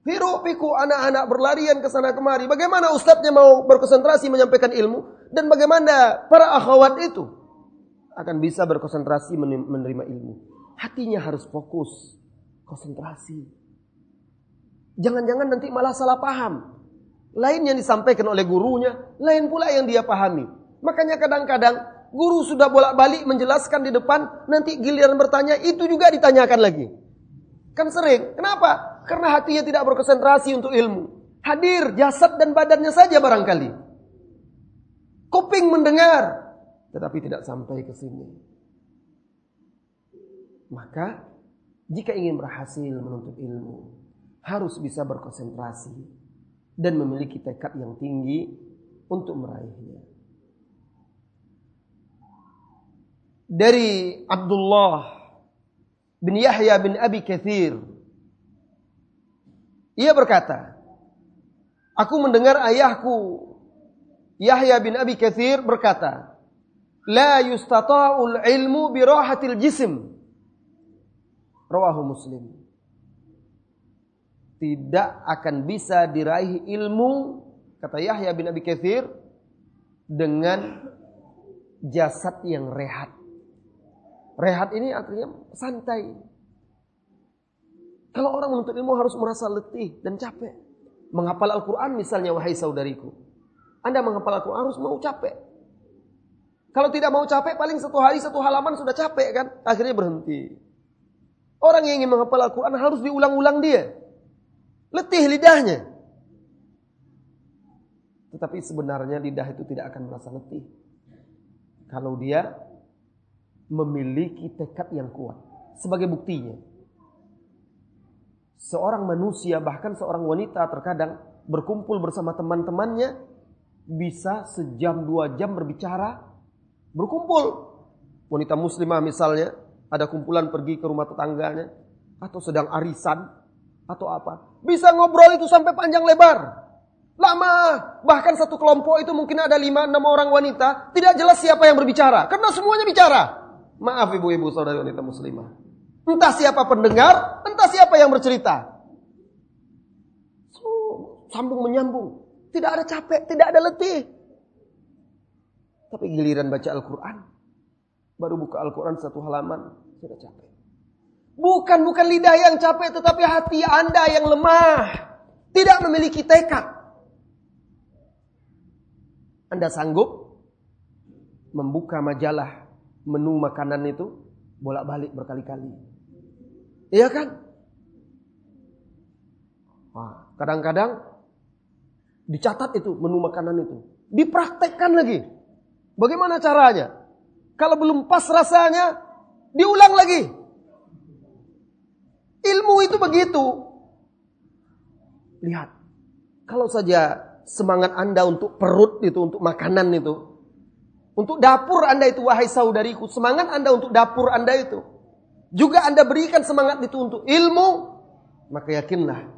Hirup piku anak-anak berlarian ke sana kemari. Bagaimana ustadznya mau berkonsentrasi menyampaikan ilmu? Dan bagaimana para akhwat itu akan bisa berkonsentrasi menerima ilmu? Hatinya harus fokus, konsentrasi. Jangan-jangan nanti malah salah paham. Lain yang disampaikan oleh gurunya, lain pula yang dia pahami. Makanya kadang-kadang guru sudah bolak-balik menjelaskan di depan, nanti giliran bertanya itu juga ditanyakan lagi. Kan sering. Kenapa? Karena hatinya tidak berkonsentrasi untuk ilmu. Hadir jasad dan badannya saja barangkali. Kuping mendengar. Tetapi tidak sampai ke sini. Maka jika ingin berhasil menuntut ilmu. Harus bisa berkonsentrasi. Dan memiliki tekad yang tinggi untuk meraihnya. Dari Abdullah bin Yahya bin Abi Kathir ia berkata, Aku mendengar ayahku Yahya bin Abi Kathir berkata, La yustata'ul ilmu birahatil jisim. Rawahu Muslim. Tidak akan bisa diraih ilmu, kata Yahya bin Abi Kathir, dengan jasad yang rehat. Rehat ini artinya santai. Kalau orang menuntut ilmu harus merasa letih dan capek. Menghafal Al-Quran misalnya wahai saudariku. Anda menghafal Al-Quran harus mau capek. Kalau tidak mau capek paling satu hari satu halaman sudah capek kan. Akhirnya berhenti. Orang yang ingin menghafal Al-Quran harus diulang-ulang dia. Letih lidahnya. Tetapi sebenarnya lidah itu tidak akan merasa letih. Kalau dia memiliki tekad yang kuat. Sebagai buktinya seorang manusia bahkan seorang wanita terkadang berkumpul bersama teman-temannya bisa sejam dua jam berbicara berkumpul wanita muslimah misalnya ada kumpulan pergi ke rumah tetangganya atau sedang arisan atau apa bisa ngobrol itu sampai panjang lebar lama bahkan satu kelompok itu mungkin ada lima enam orang wanita tidak jelas siapa yang berbicara karena semuanya bicara maaf ibu-ibu saudara wanita muslimah Entah siapa pendengar, entah siapa yang bercerita. So, sambung menyambung. Tidak ada capek, tidak ada letih. Tapi giliran baca Al-Quran, baru buka Al-Quran satu halaman, sudah capek. Bukan, bukan lidah yang capek, tetapi hati Anda yang lemah. Tidak memiliki tekad. Anda sanggup membuka majalah menu makanan itu bolak-balik berkali-kali. Iya kan? Kadang-kadang dicatat itu menu makanan itu. Dipraktekkan lagi. Bagaimana caranya? Kalau belum pas rasanya, diulang lagi. Ilmu itu begitu. Lihat. Kalau saja semangat Anda untuk perut itu, untuk makanan itu. Untuk dapur Anda itu, wahai saudariku. Semangat Anda untuk dapur Anda itu. Juga Anda berikan semangat itu untuk ilmu. Maka yakinlah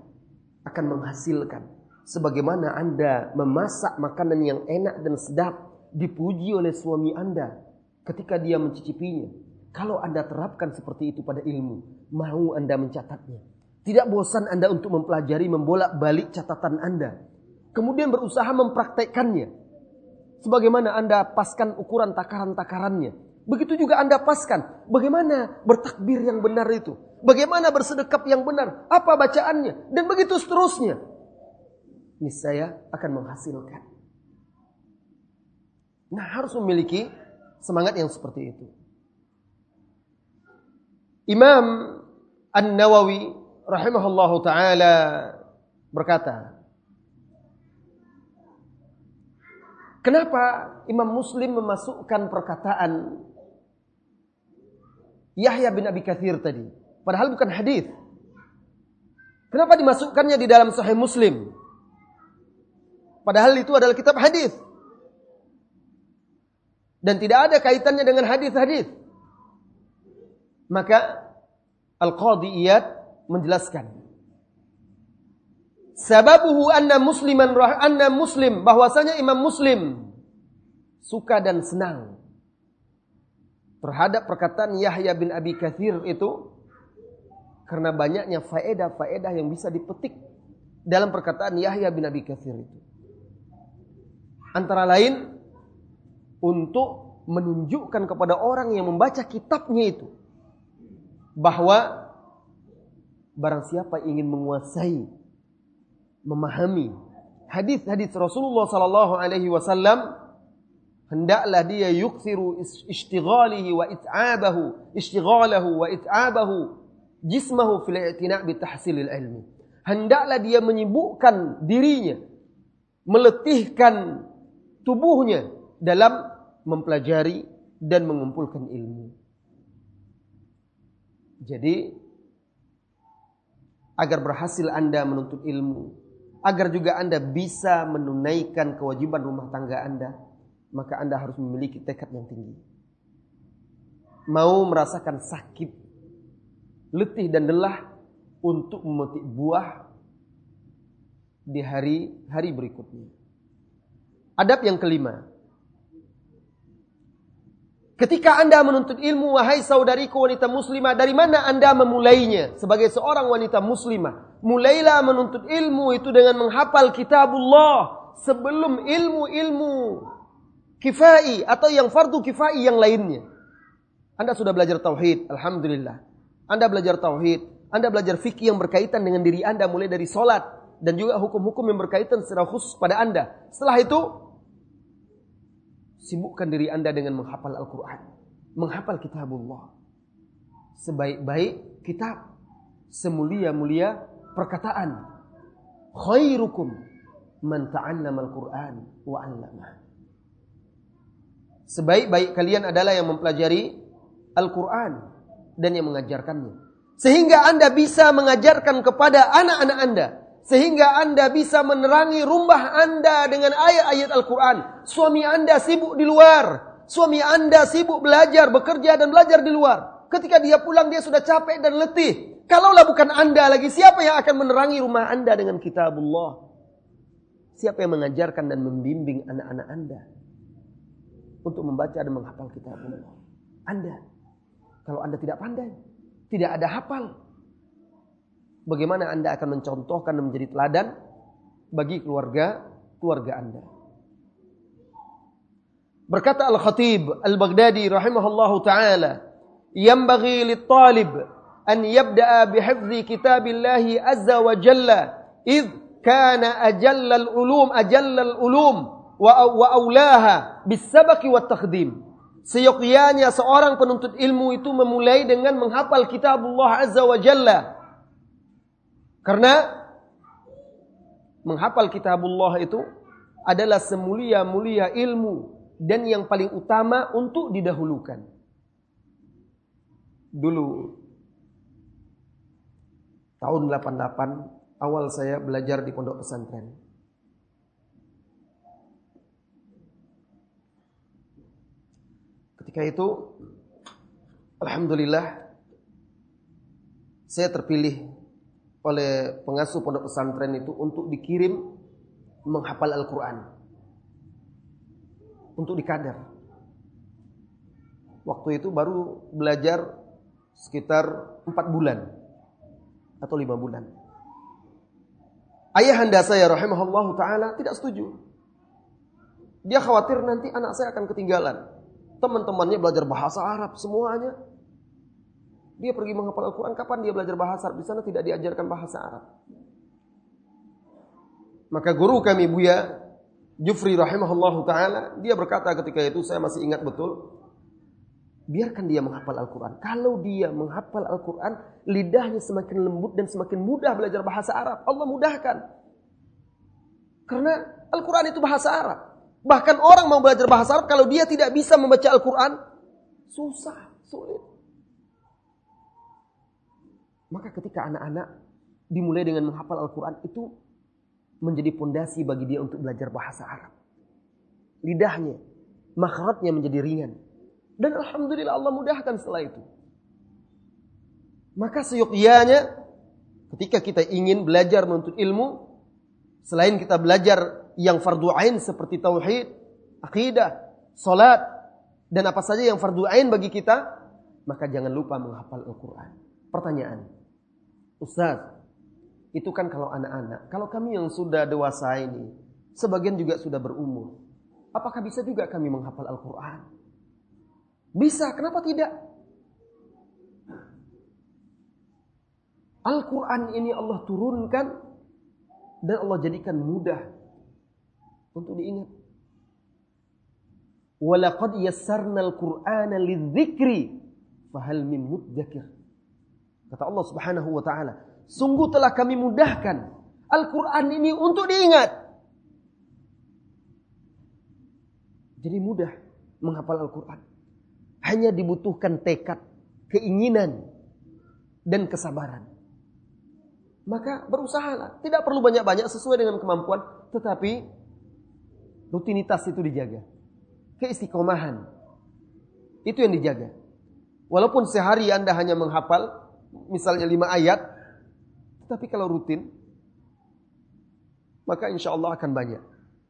akan menghasilkan. Sebagaimana Anda memasak makanan yang enak dan sedap. Dipuji oleh suami Anda. Ketika dia mencicipinya. Kalau Anda terapkan seperti itu pada ilmu, mau Anda mencatatnya. Tidak bosan Anda untuk mempelajari, membolak-balik catatan Anda. Kemudian berusaha mempraktekkannya. Sebagaimana Anda paskan ukuran takaran-takarannya. Begitu juga Anda paskan bagaimana bertakbir yang benar itu. Bagaimana bersedekap yang benar. Apa bacaannya. Dan begitu seterusnya. Niscaya akan menghasilkan. Nah harus memiliki semangat yang seperti itu. Imam An-Nawawi rahimahullahu taala berkata, Kenapa Imam Muslim memasukkan perkataan Yahya bin Abi Kathir tadi? Padahal bukan hadis. Kenapa dimasukkannya di dalam Sahih Muslim? Padahal itu adalah kitab hadis. Dan tidak ada kaitannya dengan hadis-hadis. Maka Al-Qadi Iyad menjelaskan. Sababuhu anna musliman anna muslim bahwasanya Imam Muslim suka dan senang terhadap perkataan Yahya bin Abi Kathir itu karena banyaknya faedah-faedah yang bisa dipetik dalam perkataan Yahya bin Abi Kathir itu. Antara lain untuk menunjukkan kepada orang yang membaca kitabnya itu bahwa barang siapa ingin menguasai memahami hadis-hadis Rasulullah sallallahu alaihi wasallam hendaklah dia yukthiru istighalihi wa it'abahu istighalahu wa it'abahu jismahu fil i'tina' bi tahsilil ilmi. Hendaklah dia menyibukkan dirinya meletihkan tubuhnya dalam mempelajari dan mengumpulkan ilmu jadi agar berhasil Anda menuntut ilmu, agar juga Anda bisa menunaikan kewajiban rumah tangga Anda, maka Anda harus memiliki tekad yang tinggi. Mau merasakan sakit, letih dan lelah untuk memetik buah di hari-hari berikutnya. Adab yang kelima, Ketika Anda menuntut ilmu, wahai saudariku wanita muslimah, dari mana Anda memulainya? Sebagai seorang wanita muslimah, mulailah menuntut ilmu itu dengan menghafal kitabullah sebelum ilmu-ilmu kifai atau yang fardu kifai yang lainnya. Anda sudah belajar tauhid, alhamdulillah. Anda belajar tauhid, Anda belajar fikih yang berkaitan dengan diri Anda mulai dari solat dan juga hukum-hukum yang berkaitan secara khusus pada Anda. Setelah itu, Sibukkan diri Anda dengan menghafal Al-Quran. Menghafal kitabullah. Sebaik-baik kitab. Semulia-mulia perkataan. Khairukum man ta'annam Al-Quran wa. Sebaik-baik kalian adalah yang mempelajari Al-Quran dan yang mengajarkannya. Sehingga Anda bisa mengajarkan kepada anak-anak Anda sehingga Anda bisa menerangi rumah Anda dengan ayat-ayat Al-Quran. Suami Anda sibuk di luar. Suami Anda sibuk belajar, bekerja dan belajar di luar. Ketika dia pulang dia sudah capek dan letih. Kalaulah bukan Anda lagi, siapa yang akan menerangi rumah Anda dengan kitabullah? Siapa yang mengajarkan dan membimbing anak-anak Anda? Untuk membaca dan menghafal kitabullah. Anda. Kalau Anda tidak pandai, tidak ada hafal, Bagaimana Anda akan mencontohkan dan menjadi teladan bagi keluarga keluarga Anda. Berkata Al-Khatib Al-Baghdadi rahimahullahu taala, "Yanbaghi lit-talib an yabda'a bihifdhi kitabillahi azza wa jalla id kana ajallal ulum ajallal ulum wa wa aulaha bisabaqi wat taqdim." Seyogyanya seorang penuntut ilmu itu memulai dengan menghafal kitabullah azza wa jalla. Karena menghafal kitabullah itu adalah semulia-mulia ilmu dan yang paling utama untuk didahulukan. Dulu tahun 88 awal saya belajar di pondok pesantren. Ketika itu alhamdulillah saya terpilih oleh pengasuh pondok pesantren itu untuk dikirim menghafal Al-Qur'an untuk dikadar. Waktu itu baru belajar sekitar empat bulan atau lima bulan. Ayah anda saya rahimahullah ta'ala tidak setuju. Dia khawatir nanti anak saya akan ketinggalan. Teman-temannya belajar bahasa Arab semuanya. Dia pergi menghafal Al-Quran. Kapan dia belajar bahasa Arab? Di sana tidak diajarkan bahasa Arab. Maka guru kami Buya Jufri rahimahullah taala dia berkata ketika itu saya masih ingat betul biarkan dia menghafal Al-Qur'an. Kalau dia menghafal Al-Qur'an, lidahnya semakin lembut dan semakin mudah belajar bahasa Arab. Allah mudahkan. Karena Al-Qur'an itu bahasa Arab. Bahkan orang mau belajar bahasa Arab kalau dia tidak bisa membaca Al-Qur'an, susah, sulit. Maka ketika anak-anak dimulai dengan menghafal Al-Qur'an itu menjadi pondasi bagi dia untuk belajar bahasa Arab. Lidahnya, makhrajnya menjadi ringan. Dan alhamdulillah Allah mudahkan setelah itu. Maka seyukyanya ketika kita ingin belajar menuntut ilmu, selain kita belajar yang fardu ain seperti tauhid, akidah, salat dan apa saja yang fardu ain bagi kita, maka jangan lupa menghafal Al-Qur'an. Pertanyaan. Ustaz, itu kan kalau anak-anak. Kalau kami yang sudah dewasa ini, sebagian juga sudah berumur. Apakah bisa juga kami menghafal Al-Quran? Bisa, kenapa tidak? Al-Quran ini Allah turunkan dan Allah jadikan mudah untuk diingat. Walaqad yassarna al-Qur'ana lidzikri fahal min mudzakir. Kata Allah Subhanahu wa taala, Sungguh telah kami mudahkan Al-Quran ini untuk diingat. Jadi mudah menghafal Al-Quran. Hanya dibutuhkan tekad, keinginan, dan kesabaran. Maka berusahalah. Tidak perlu banyak-banyak sesuai dengan kemampuan. Tetapi rutinitas itu dijaga. Keistiqomahan. Itu yang dijaga. Walaupun sehari Anda hanya menghafal misalnya lima ayat, tapi kalau rutin, maka insya Allah akan banyak.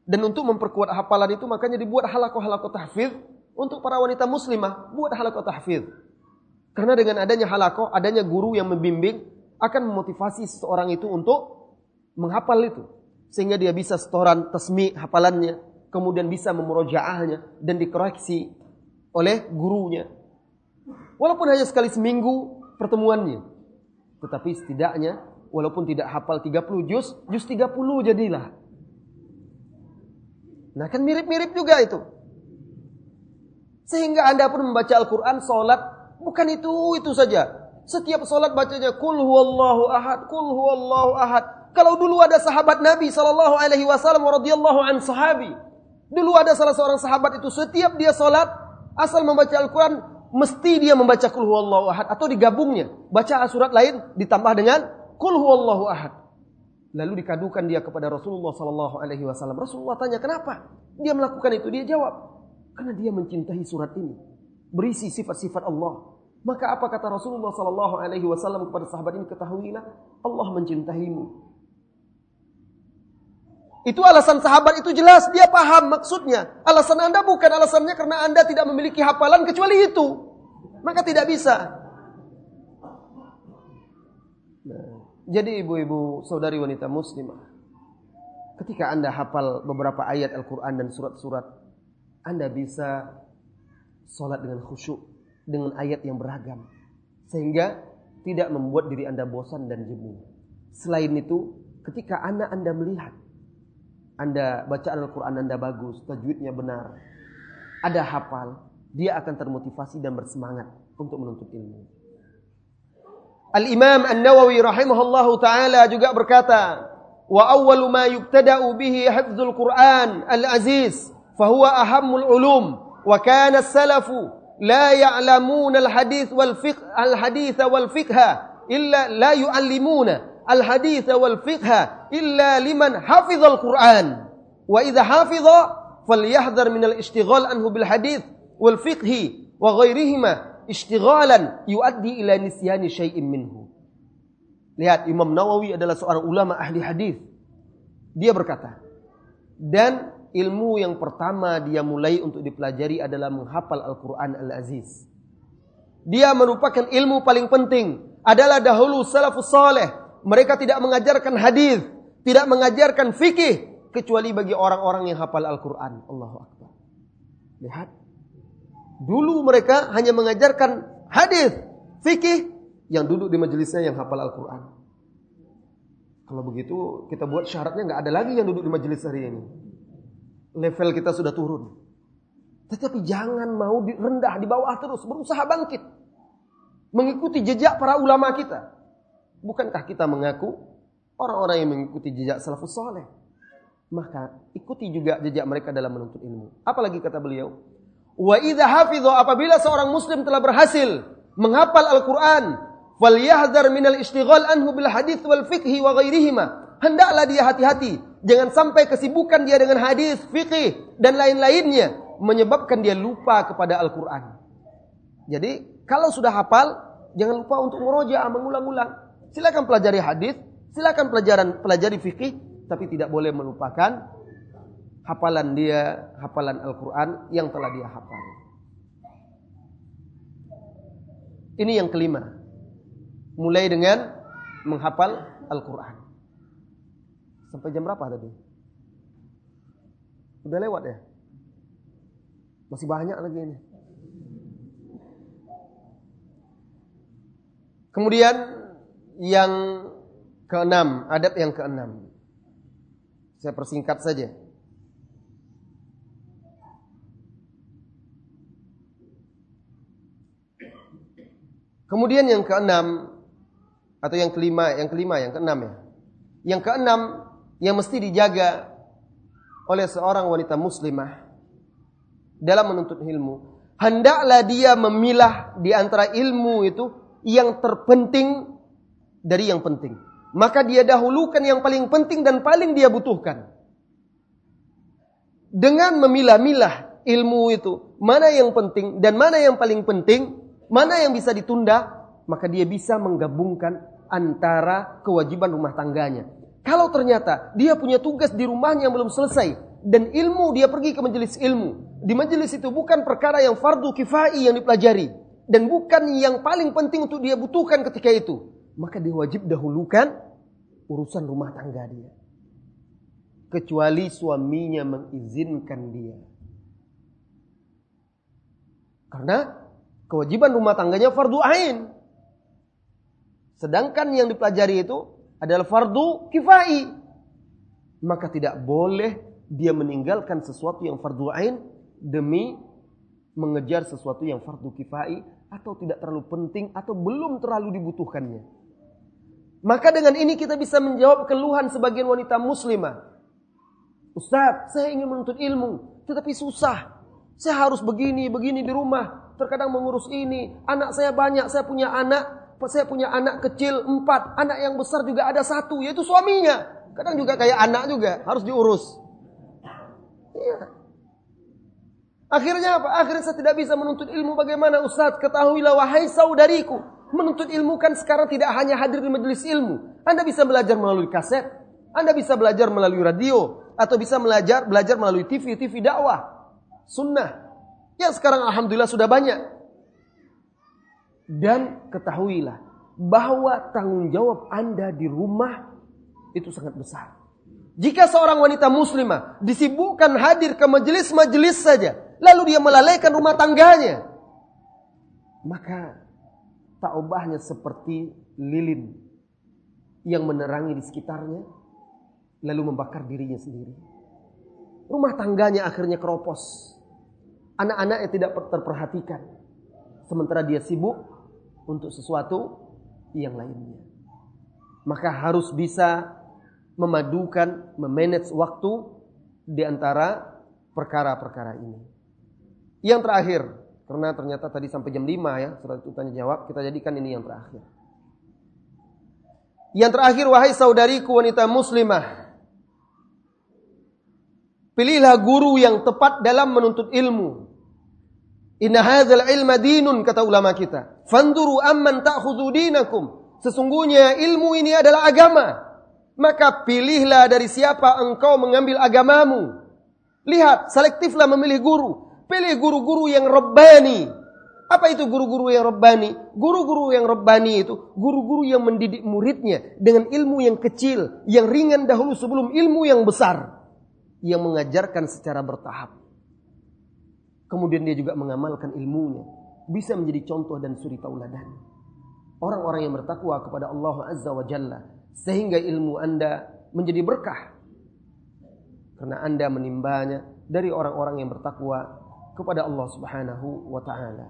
Dan untuk memperkuat hafalan itu makanya dibuat halakoh-halakoh tahfidz untuk para wanita muslimah. Buat halakoh tahfidz. Karena dengan adanya halakoh, adanya guru yang membimbing, akan memotivasi seseorang itu untuk menghafal itu. Sehingga dia bisa setoran tasmi hafalannya, kemudian bisa memurojaahnya dan dikoreksi oleh gurunya. Walaupun hanya sekali seminggu pertemuannya. Tetapi setidaknya walaupun tidak hafal 30 juz, juz 30 jadilah. Nah kan mirip-mirip juga itu. Sehingga Anda pun membaca Al-Quran, sholat, bukan itu, itu saja. Setiap sholat bacanya, Kul huwallahu ahad, Kul huwallahu ahad. Kalau dulu ada sahabat Nabi Sallallahu Alaihi Wasallam radhiyallahu an sahabi, dulu ada salah seorang sahabat itu setiap dia sholat asal membaca Al-Quran mesti dia membaca Kul huwallahu ahad atau digabungnya baca surat lain ditambah dengan Kul huwallahu ahad. Lalu dikadukan dia kepada Rasulullah sallallahu alaihi wasallam. Rasulullah tanya, "Kenapa?" Dia melakukan itu. Dia jawab, "Karena dia mencintai surat ini. Berisi sifat-sifat Allah." Maka apa kata Rasulullah sallallahu alaihi wasallam kepada sahabat ini? Ketahuilah, Allah mencintaimu. Itu alasan sahabat itu jelas, dia paham maksudnya. Alasan Anda bukan alasannya karena Anda tidak memiliki hafalan kecuali itu. Maka tidak bisa. Nah. Jadi ibu-ibu saudari wanita muslimah. ketika Anda hafal beberapa ayat Al-Quran dan surat-surat, Anda bisa sholat dengan khusyuk, dengan ayat yang beragam. Sehingga tidak membuat diri Anda bosan dan jemu. Selain itu, ketika anak Anda melihat, Anda bacaan Al-Quran Anda bagus, tajwidnya benar, ada hafal, dia akan termotivasi dan bersemangat untuk menuntut ilmu. Al-Imam An-Nawawi rahimahullahu taala juga berkata, "Wa awwalu ma yubtada'u bihi hifdzul Qur'an al-aziz, fa huwa ahammul ulum, wa kana as-salafu la ya'lamuna al-hadith wal fiqh al-hadith wal fiqha illa la yu'allimuna al-hadith wal fiqha illa liman hafizal Qur'an." Wa idza hafiza falyahdhar min al-ishtighal anhu bil hadith wal fiqhi wa ghairihima ishtighalan yuaddi ila nisyani syai'in minhu. Lihat Imam Nawawi adalah seorang ulama ahli hadis. Dia berkata, dan ilmu yang pertama dia mulai untuk dipelajari adalah menghafal Al-Qur'an Al-Aziz. Dia merupakan ilmu paling penting. Adalah dahulu salafus saleh. Mereka tidak mengajarkan hadis, tidak mengajarkan fikih kecuali bagi orang-orang yang hafal Al-Qur'an. Allahu akbar. Lihat Dulu mereka hanya mengajarkan hadis, fikih yang duduk di majelisnya yang hafal Al-Quran. Kalau begitu kita buat syaratnya nggak ada lagi yang duduk di majelis hari ini. Level kita sudah turun. Tetapi jangan mau rendah di bawah terus, berusaha bangkit. Mengikuti jejak para ulama kita. Bukankah kita mengaku orang-orang yang mengikuti jejak salafus saleh? Maka ikuti juga jejak mereka dalam menuntut ilmu. Apalagi kata beliau, Wa idza hafidhu apabila seorang muslim telah berhasil menghafal Al-Qur'an, falyahdhar minal istighal anhu bil hadits wal fiqhi wa ghairihima. Hendaklah dia hati-hati, jangan sampai kesibukan dia dengan hadis, fikih dan lain-lainnya menyebabkan dia lupa kepada Al-Qur'an. Jadi, kalau sudah hafal, jangan lupa untuk meroja, mengulang-ulang. Silakan pelajari hadis, silakan pelajaran pelajari fikih, tapi tidak boleh melupakan hafalan dia, hafalan Al-Quran yang telah dia hafal. Ini yang kelima. Mulai dengan menghafal Al-Quran. Sampai jam berapa tadi? Udah lewat ya? Masih banyak lagi ini. Kemudian yang keenam, adab yang keenam. Saya persingkat saja. Kemudian yang keenam atau yang kelima, yang kelima, yang keenam ya. Yang keenam yang mesti dijaga oleh seorang wanita muslimah dalam menuntut ilmu, hendaklah dia memilah di antara ilmu itu yang terpenting dari yang penting. Maka dia dahulukan yang paling penting dan paling dia butuhkan. Dengan memilah-milah ilmu itu, mana yang penting dan mana yang paling penting, mana yang bisa ditunda, maka dia bisa menggabungkan antara kewajiban rumah tangganya. Kalau ternyata dia punya tugas di rumahnya yang belum selesai dan ilmu dia pergi ke majelis ilmu. Di majelis itu bukan perkara yang fardu kifai yang dipelajari dan bukan yang paling penting untuk dia butuhkan ketika itu. Maka dia wajib dahulukan urusan rumah tangga dia. Kecuali suaminya mengizinkan dia. Karena kewajiban rumah tangganya fardu ain. Sedangkan yang dipelajari itu adalah fardu kifai. Maka tidak boleh dia meninggalkan sesuatu yang fardu ain demi mengejar sesuatu yang fardu kifai atau tidak terlalu penting atau belum terlalu dibutuhkannya. Maka dengan ini kita bisa menjawab keluhan sebagian wanita muslimah. Ustaz, saya ingin menuntut ilmu, tetapi susah. Saya harus begini, begini di rumah terkadang mengurus ini. Anak saya banyak, saya punya anak, saya punya anak kecil empat, anak yang besar juga ada satu, yaitu suaminya. Kadang juga kayak anak juga, harus diurus. Iya. Akhirnya apa? Akhirnya saya tidak bisa menuntut ilmu bagaimana Ustaz? Ketahuilah wahai saudariku. Menuntut ilmu kan sekarang tidak hanya hadir di majelis ilmu. Anda bisa belajar melalui kaset. Anda bisa belajar melalui radio. Atau bisa belajar belajar melalui TV, TV dakwah. Sunnah. Yang sekarang alhamdulillah sudah banyak. Dan ketahuilah bahwa tanggung jawab Anda di rumah itu sangat besar. Jika seorang wanita muslimah disibukkan hadir ke majelis-majelis saja, lalu dia melalaikan rumah tangganya, maka tak ubahnya seperti lilin yang menerangi di sekitarnya, lalu membakar dirinya sendiri. Rumah tangganya akhirnya keropos. Anak-anaknya tidak terperhatikan. Sementara dia sibuk untuk sesuatu yang lainnya. Maka harus bisa memadukan, memanage waktu di antara perkara-perkara ini. Yang terakhir, karena ternyata tadi sampai jam 5 ya, surat itu tanya jawab, kita jadikan ini yang terakhir. Yang terakhir, wahai saudariku wanita muslimah, pilihlah guru yang tepat dalam menuntut ilmu. Inna hadzal ilma dinun kata ulama kita. Fanduru amman ta'khudhu dinakum. Sesungguhnya ilmu ini adalah agama maka pilihlah dari siapa engkau mengambil agamamu. Lihat, selektiflah memilih guru. Pilih guru-guru yang rebani. Apa itu guru-guru yang rebani? Guru-guru yang rebani itu guru-guru yang mendidik muridnya dengan ilmu yang kecil, yang ringan dahulu sebelum ilmu yang besar. Yang mengajarkan secara bertahap. Kemudian dia juga mengamalkan ilmunya. Bisa menjadi contoh dan suri tauladan. Orang-orang yang bertakwa kepada Allah Azza wa Jalla sehingga ilmu Anda menjadi berkah. Karena Anda menimbanya dari orang-orang yang bertakwa kepada Allah Subhanahu wa taala.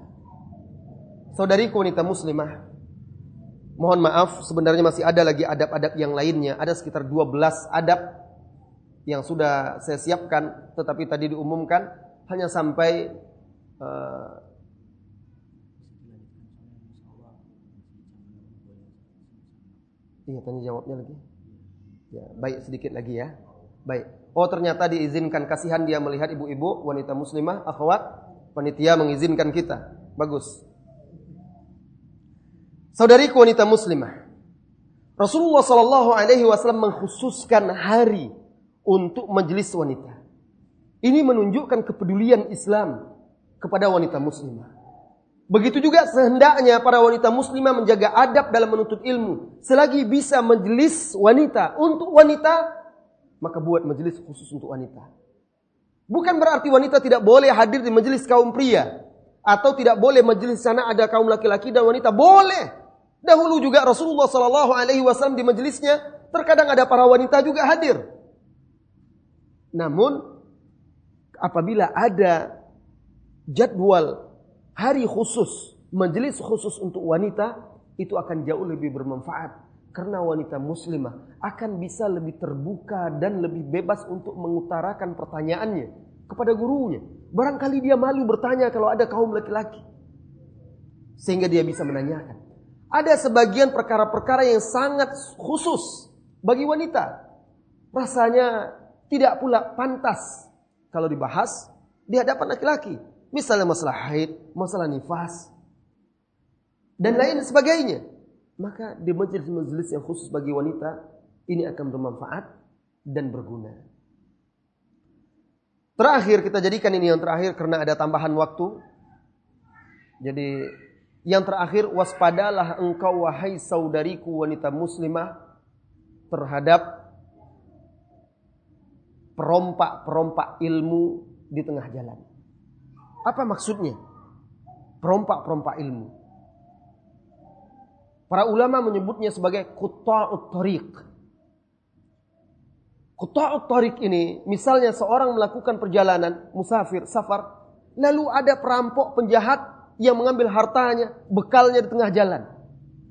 Saudariku wanita muslimah, mohon maaf sebenarnya masih ada lagi adab-adab yang lainnya. Ada sekitar 12 adab yang sudah saya siapkan tetapi tadi diumumkan hanya sampai uh, Iya tanya jawabnya lagi. Ya, baik sedikit lagi ya. Baik. Oh ternyata diizinkan kasihan dia melihat ibu-ibu wanita muslimah akhwat panitia mengizinkan kita. Bagus. Saudariku wanita muslimah. Rasulullah Shallallahu alaihi wasallam mengkhususkan hari untuk majelis wanita. Ini menunjukkan kepedulian Islam kepada wanita muslimah. Begitu juga sehendaknya para wanita muslimah menjaga adab dalam menuntut ilmu. Selagi bisa majelis wanita untuk wanita, maka buat majelis khusus untuk wanita. Bukan berarti wanita tidak boleh hadir di majelis kaum pria. Atau tidak boleh majelis sana ada kaum laki-laki dan wanita. Boleh. Dahulu juga Rasulullah Sallallahu Alaihi Wasallam di majelisnya terkadang ada para wanita juga hadir. Namun apabila ada jadwal hari khusus, majelis khusus untuk wanita itu akan jauh lebih bermanfaat karena wanita muslimah akan bisa lebih terbuka dan lebih bebas untuk mengutarakan pertanyaannya kepada gurunya. Barangkali dia malu bertanya kalau ada kaum laki-laki. Sehingga dia bisa menanyakan. Ada sebagian perkara-perkara yang sangat khusus bagi wanita. Rasanya tidak pula pantas kalau dibahas di hadapan laki-laki. Misalnya masalah haid, masalah nifas, dan lain sebagainya. Maka di majelis-majelis yang khusus bagi wanita, ini akan bermanfaat dan berguna. Terakhir kita jadikan ini yang terakhir karena ada tambahan waktu. Jadi yang terakhir waspadalah engkau wahai saudariku wanita muslimah terhadap perompak-perompak ilmu di tengah jalan. Apa maksudnya? Perompak-perompak ilmu. Para ulama menyebutnya sebagai kuta'ut tariq. Kuta'ut tariq ini, misalnya seorang melakukan perjalanan, musafir, safar, lalu ada perampok penjahat yang mengambil hartanya, bekalnya di tengah jalan.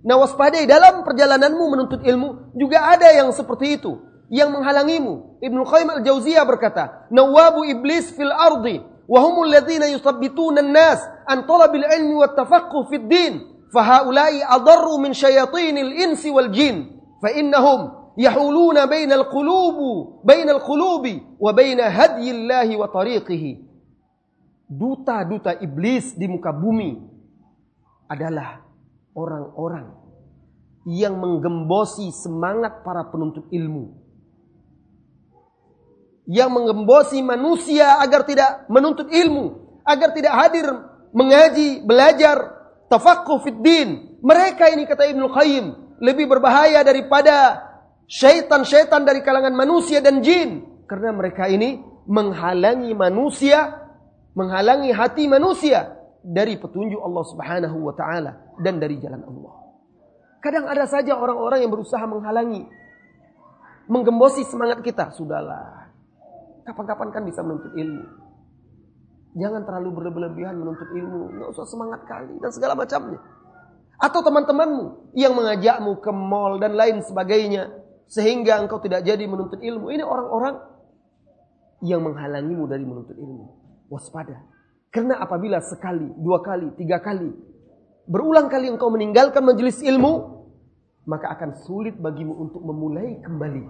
Nah waspadai dalam perjalananmu menuntut ilmu, juga ada yang seperti itu, yang menghalangimu. Ibnu Qayyim al-Jauziyah berkata, Nawabu iblis fil ardi, wahumul ladhina yusabbituna nas an talabil ilmi wa tafaqquh fid din. فهؤلاء أضر من شياطين الإنس والجن فإنهم يحولون بين القلوب بين القلوب وبين هدي الله وطريقه duta-duta iblis di muka bumi adalah orang-orang yang menggembosi semangat para penuntut ilmu yang mengembosi manusia agar tidak menuntut ilmu, agar tidak hadir mengaji, belajar, tafaqquh fid din. Mereka ini kata Ibnu Qayyim lebih berbahaya daripada syaitan-syaitan dari kalangan manusia dan jin. Karena mereka ini menghalangi manusia, menghalangi hati manusia dari petunjuk Allah Subhanahu wa taala dan dari jalan Allah. Kadang ada saja orang-orang yang berusaha menghalangi, menggembosi semangat kita. Sudahlah, kapan-kapan kan bisa menuntut ilmu. Jangan terlalu berlebihan menuntut ilmu, nggak usah semangat kali dan segala macamnya. Atau teman-temanmu yang mengajakmu ke mall dan lain sebagainya sehingga engkau tidak jadi menuntut ilmu. Ini orang-orang yang menghalangimu dari menuntut ilmu. Waspada. Karena apabila sekali, dua kali, tiga kali, berulang kali engkau meninggalkan majelis ilmu, maka akan sulit bagimu untuk memulai kembali.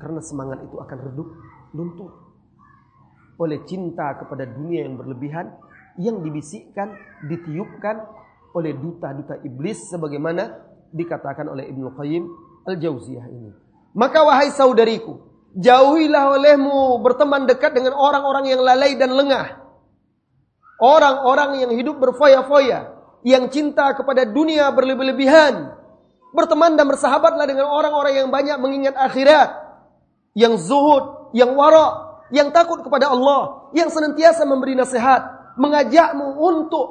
Karena semangat itu akan redup, luntur. Oleh cinta kepada dunia yang berlebihan, yang dibisikkan, ditiupkan oleh duta-duta iblis sebagaimana dikatakan oleh Ibnu Qayyim Al-Jauziyah ini. Maka wahai saudariku, jauhilah olehmu berteman dekat dengan orang-orang yang lalai dan lengah. Orang-orang yang hidup berfoya-foya, yang cinta kepada dunia berlebih-lebihan. Berteman dan bersahabatlah dengan orang-orang yang banyak mengingat akhirat, yang zuhud, yang wara, yang takut kepada Allah, yang senantiasa memberi nasihat, mengajakmu untuk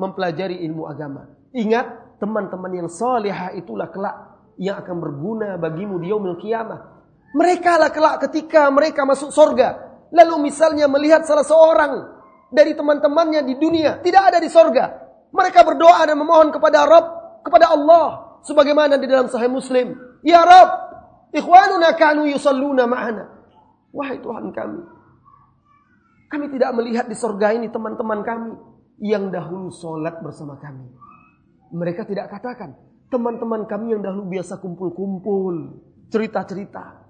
mempelajari ilmu agama. Ingat, teman-teman yang salihah itulah kelak yang akan berguna bagimu di yaumil kiamah. Mereka lah kelak ketika mereka masuk sorga. Lalu misalnya melihat salah seorang dari teman-temannya di dunia tidak ada di sorga. Mereka berdoa dan memohon kepada Rabb, kepada Allah. Sebagaimana di dalam sahih Muslim. Ya Rabb, ikhwanuna kanu yusalluna ma'ana. Wahai Tuhan kami. Kami tidak melihat di sorga ini teman-teman kami yang dahulu sholat bersama kami. Mereka tidak katakan, Teman-teman kami yang dahulu biasa kumpul-kumpul, cerita-cerita.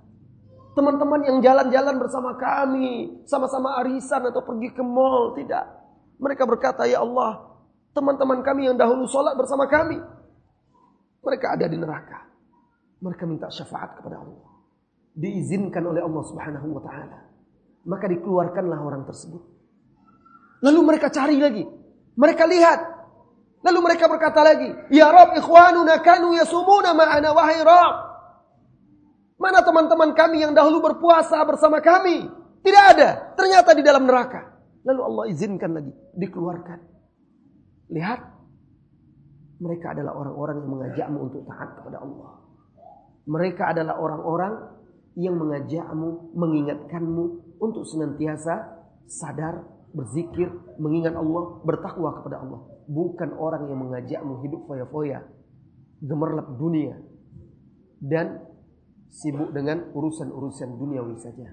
Teman-teman yang jalan-jalan bersama kami, sama-sama arisan atau pergi ke mall, tidak. Mereka berkata, "Ya Allah, teman-teman kami yang dahulu sholat bersama kami, mereka ada di neraka." Mereka minta syafaat kepada Allah. Diizinkan oleh Allah Subhanahu wa taala. Maka dikeluarkanlah orang tersebut. Lalu mereka cari lagi. Mereka lihat Lalu mereka berkata lagi, Ya Rob, ikhwanuna kanu yasumuna ma'ana wahai Rob. Mana teman-teman kami yang dahulu berpuasa bersama kami? Tidak ada. Ternyata di dalam neraka. Lalu Allah izinkan lagi. Dikeluarkan. Lihat. Mereka adalah orang-orang yang mengajakmu untuk taat kepada Allah. Mereka adalah orang-orang yang mengajakmu, mengingatkanmu untuk senantiasa sadar, berzikir, mengingat Allah, bertakwa kepada Allah bukan orang yang mengajakmu hidup foya-foya, gemerlap dunia, dan sibuk dengan urusan-urusan duniawi saja.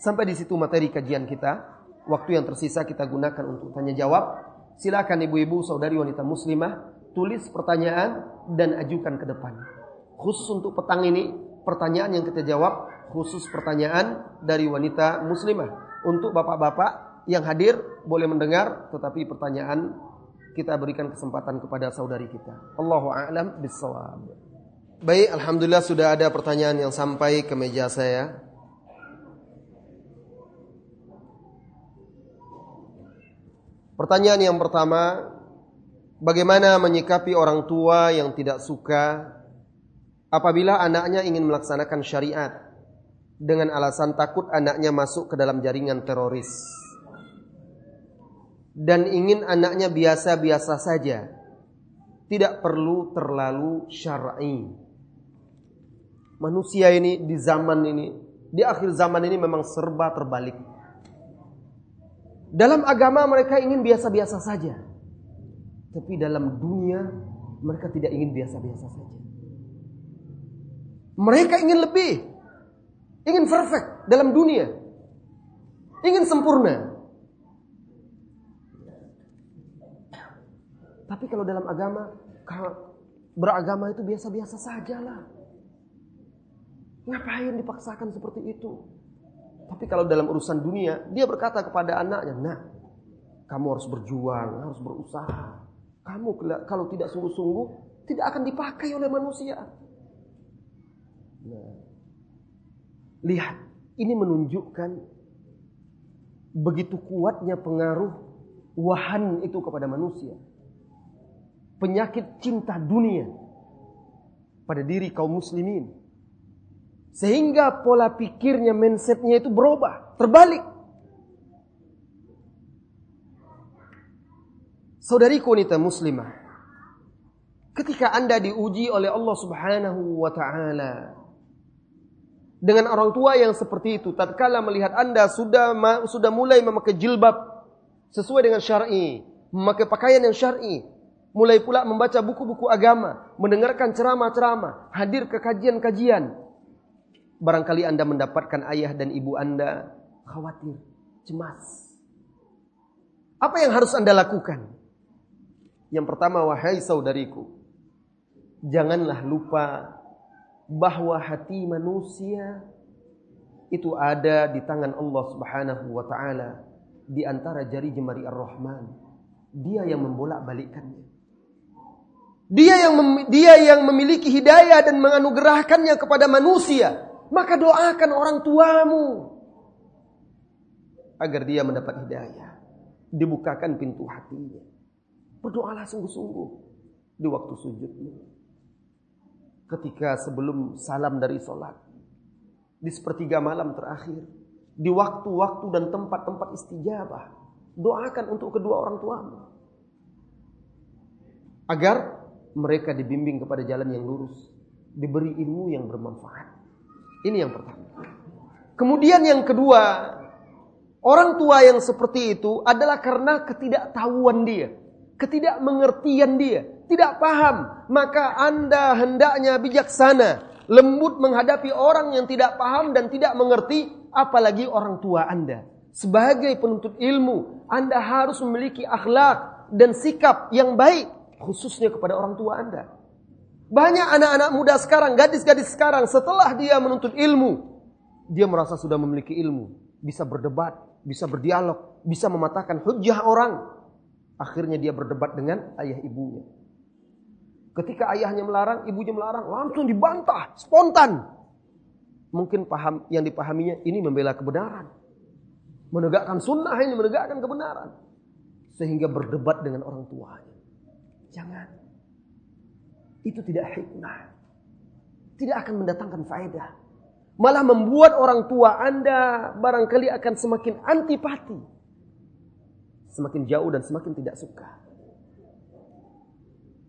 Sampai di situ materi kajian kita. Waktu yang tersisa kita gunakan untuk tanya jawab. Silakan ibu-ibu, saudari wanita muslimah, tulis pertanyaan dan ajukan ke depan. Khusus untuk petang ini, pertanyaan yang kita jawab khusus pertanyaan dari wanita muslimah. Untuk bapak-bapak yang hadir boleh mendengar, tetapi pertanyaan kita berikan kesempatan kepada saudari kita. Allahu a'lam bissawab. Baik, alhamdulillah sudah ada pertanyaan yang sampai ke meja saya. Pertanyaan yang pertama, bagaimana menyikapi orang tua yang tidak suka apabila anaknya ingin melaksanakan syariat dengan alasan takut anaknya masuk ke dalam jaringan teroris? dan ingin anaknya biasa-biasa saja. Tidak perlu terlalu syar'i. Manusia ini di zaman ini, di akhir zaman ini memang serba terbalik. Dalam agama mereka ingin biasa-biasa saja. Tapi dalam dunia mereka tidak ingin biasa-biasa saja. Mereka ingin lebih. Ingin perfect dalam dunia. Ingin sempurna. Tapi kalau dalam agama, beragama itu biasa-biasa sajalah. Ngapain dipaksakan seperti itu? Tapi kalau dalam urusan dunia, dia berkata kepada anaknya, nah, kamu harus berjuang, harus berusaha. Kamu kalau tidak sungguh-sungguh, tidak akan dipakai oleh manusia. Nah, lihat, ini menunjukkan begitu kuatnya pengaruh wahan itu kepada manusia penyakit cinta dunia pada diri kaum muslimin. Sehingga pola pikirnya, mindsetnya itu berubah, terbalik. Saudariku nita muslimah, ketika Anda diuji oleh Allah Subhanahu wa taala dengan orang tua yang seperti itu, tatkala melihat Anda sudah sudah mulai memakai jilbab sesuai dengan syar'i, memakai pakaian yang syar'i, mulai pula membaca buku-buku agama, mendengarkan ceramah-ceramah, hadir ke kajian-kajian. Barangkali Anda mendapatkan ayah dan ibu Anda khawatir, cemas. Apa yang harus Anda lakukan? Yang pertama, wahai saudariku, janganlah lupa bahwa hati manusia itu ada di tangan Allah Subhanahu wa taala di antara jari jemari Ar-Rahman. Dia yang membolak-balikkannya. Dia yang dia yang memiliki hidayah dan menganugerahkannya kepada manusia. Maka doakan orang tuamu agar dia mendapat hidayah. Dibukakan pintu hatinya. Berdoalah sungguh-sungguh di waktu sujudmu. Ketika sebelum salam dari sholat. Di sepertiga malam terakhir. Di waktu-waktu dan tempat-tempat istijabah. Doakan untuk kedua orang tuamu. Agar mereka dibimbing kepada jalan yang lurus. Diberi ilmu yang bermanfaat. Ini yang pertama. Kemudian yang kedua, orang tua yang seperti itu adalah karena ketidaktahuan dia ketidakmengertian dia, tidak paham, maka Anda hendaknya bijaksana, lembut menghadapi orang yang tidak paham dan tidak mengerti, apalagi orang tua Anda. Sebagai penuntut ilmu, Anda harus memiliki akhlak dan sikap yang baik, khususnya kepada orang tua Anda. Banyak anak-anak muda sekarang, gadis-gadis sekarang, setelah dia menuntut ilmu, dia merasa sudah memiliki ilmu, bisa berdebat, bisa berdialog, bisa mematahkan hujah orang, Akhirnya dia berdebat dengan ayah ibunya. Ketika ayahnya melarang, ibunya melarang, langsung dibantah, spontan. Mungkin paham yang dipahaminya ini membela kebenaran. Menegakkan sunnah ini menegakkan kebenaran. Sehingga berdebat dengan orang tuanya. Jangan. Itu tidak hikmah. Tidak akan mendatangkan faedah. Malah membuat orang tua Anda barangkali akan semakin antipati semakin jauh dan semakin tidak suka.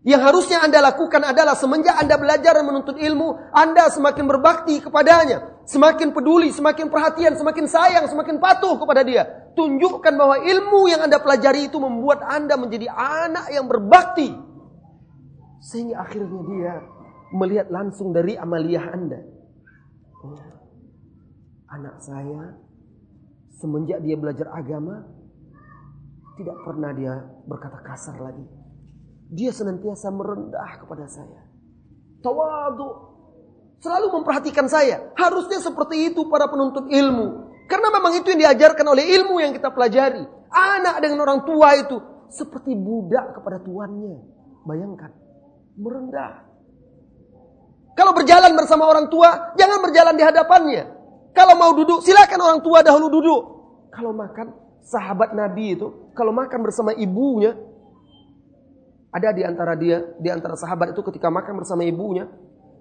Yang harusnya Anda lakukan adalah semenjak Anda belajar dan menuntut ilmu, Anda semakin berbakti kepadanya, semakin peduli, semakin perhatian, semakin sayang, semakin patuh kepada dia. Tunjukkan bahwa ilmu yang Anda pelajari itu membuat Anda menjadi anak yang berbakti. Sehingga akhirnya dia melihat langsung dari amaliyah Anda. Oh, anak saya semenjak dia belajar agama, tidak pernah dia berkata kasar lagi. Dia senantiasa merendah kepada saya. Tawadu. Selalu memperhatikan saya. Harusnya seperti itu para penuntut ilmu. Karena memang itu yang diajarkan oleh ilmu yang kita pelajari. Anak dengan orang tua itu seperti budak kepada tuannya. Bayangkan. Merendah. Kalau berjalan bersama orang tua, jangan berjalan di hadapannya. Kalau mau duduk, silakan orang tua dahulu duduk. Kalau makan, sahabat Nabi itu kalau makan bersama ibunya ada di antara dia, di antara sahabat itu ketika makan bersama ibunya,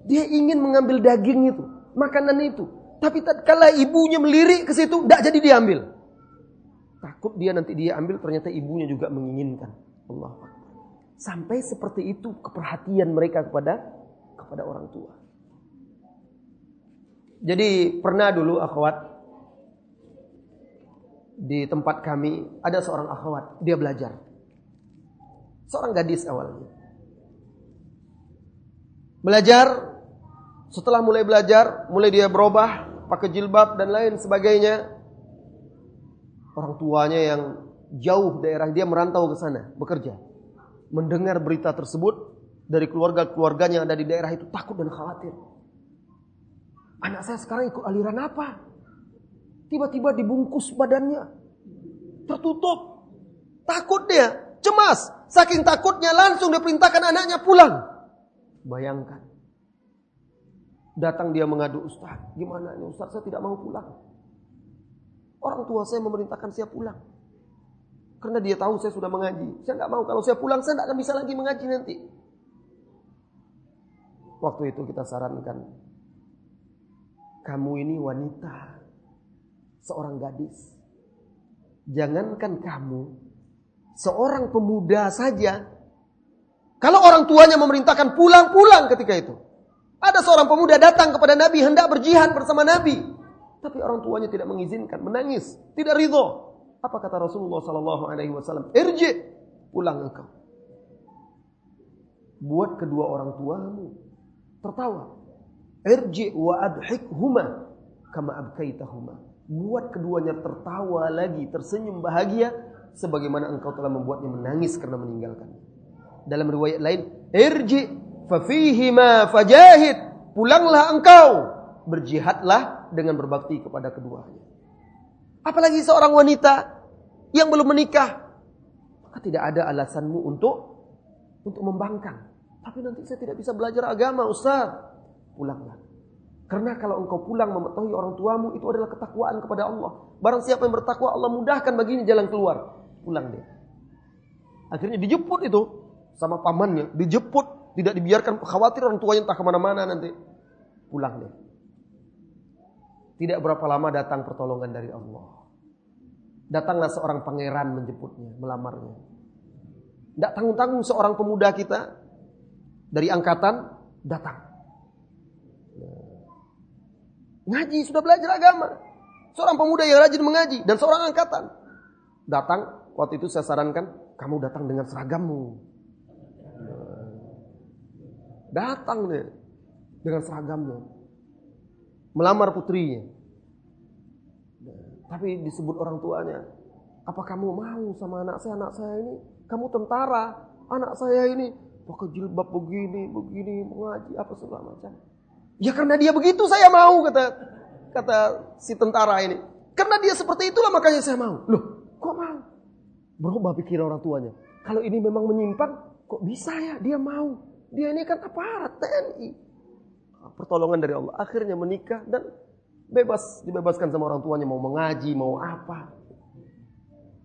dia ingin mengambil daging itu, makanan itu. Tapi kalau ibunya melirik ke situ, tidak jadi diambil. Takut dia nanti dia ambil, ternyata ibunya juga menginginkan. Allah Sampai seperti itu keperhatian mereka kepada kepada orang tua. Jadi pernah dulu akhwat di tempat kami ada seorang akhwat, dia belajar. Seorang gadis awalnya. Belajar, setelah mulai belajar, mulai dia berubah, pakai jilbab dan lain sebagainya. Orang tuanya yang jauh daerah dia merantau ke sana, bekerja. Mendengar berita tersebut dari keluarga-keluarganya yang ada di daerah itu takut dan khawatir. Anak saya sekarang ikut aliran apa? Tiba-tiba dibungkus badannya. Tertutup. Takut dia. Cemas. Saking takutnya langsung diperintahkan anaknya pulang. Bayangkan. Datang dia mengadu Ustaz. Gimana ini Ustaz saya tidak mau pulang. Orang tua saya memerintahkan saya pulang. Karena dia tahu saya sudah mengaji. Saya nggak mau kalau saya pulang saya tidak akan bisa lagi mengaji nanti. Waktu itu kita sarankan kamu ini wanita, seorang gadis. Jangankan kamu, seorang pemuda saja. Kalau orang tuanya memerintahkan pulang-pulang ketika itu. Ada seorang pemuda datang kepada Nabi hendak berjihad bersama Nabi, tapi orang tuanya tidak mengizinkan, menangis, tidak ridho. Apa kata Rasulullah Sallallahu Alaihi Wasallam? Irji, pulang engkau. Buat kedua orang tuamu tertawa. Irji wa huma kama abkaitahuma. Buat keduanya tertawa lagi, tersenyum bahagia sebagaimana engkau telah membuatnya menangis karena meninggalkan. Dalam riwayat lain, irji fafihima fajahid. Pulanglah engkau, berjihadlah dengan berbakti kepada keduanya. Apalagi seorang wanita yang belum menikah, maka tidak ada alasanmu untuk untuk membangkang. Tapi nanti saya tidak bisa belajar agama, Ustaz. Pulanglah. Karena kalau engkau pulang mengetahui orang tuamu itu adalah ketakwaan kepada Allah. Barang siapa yang bertakwa Allah mudahkan baginya jalan keluar. Pulang dia. Akhirnya dijemput itu sama pamannya, dijemput tidak dibiarkan khawatir orang tuanya entah ke mana-mana nanti. Pulang deh. Tidak berapa lama datang pertolongan dari Allah. Datanglah seorang pangeran menjemputnya, melamarnya. Tidak tanggung-tanggung seorang pemuda kita dari angkatan datang. Ngaji, sudah belajar agama. Seorang pemuda yang rajin mengaji dan seorang angkatan. Datang, waktu itu saya sarankan, kamu datang dengan seragammu. Datang nih dengan seragamnya. Melamar putrinya. Tapi disebut orang tuanya, apa kamu mau sama anak saya? Anak saya ini, kamu tentara. Anak saya ini pakai jilbab begini, begini, mengaji apa segala macam. Ya karena dia begitu saya mau kata kata si tentara ini. Karena dia seperti itulah makanya saya mau. Loh, kok mau? Berubah pikir orang tuanya. Kalau ini memang menyimpang, kok bisa ya dia mau? Dia ini kan aparat TNI. Pertolongan dari Allah. Akhirnya menikah dan bebas dibebaskan sama orang tuanya mau mengaji, mau apa.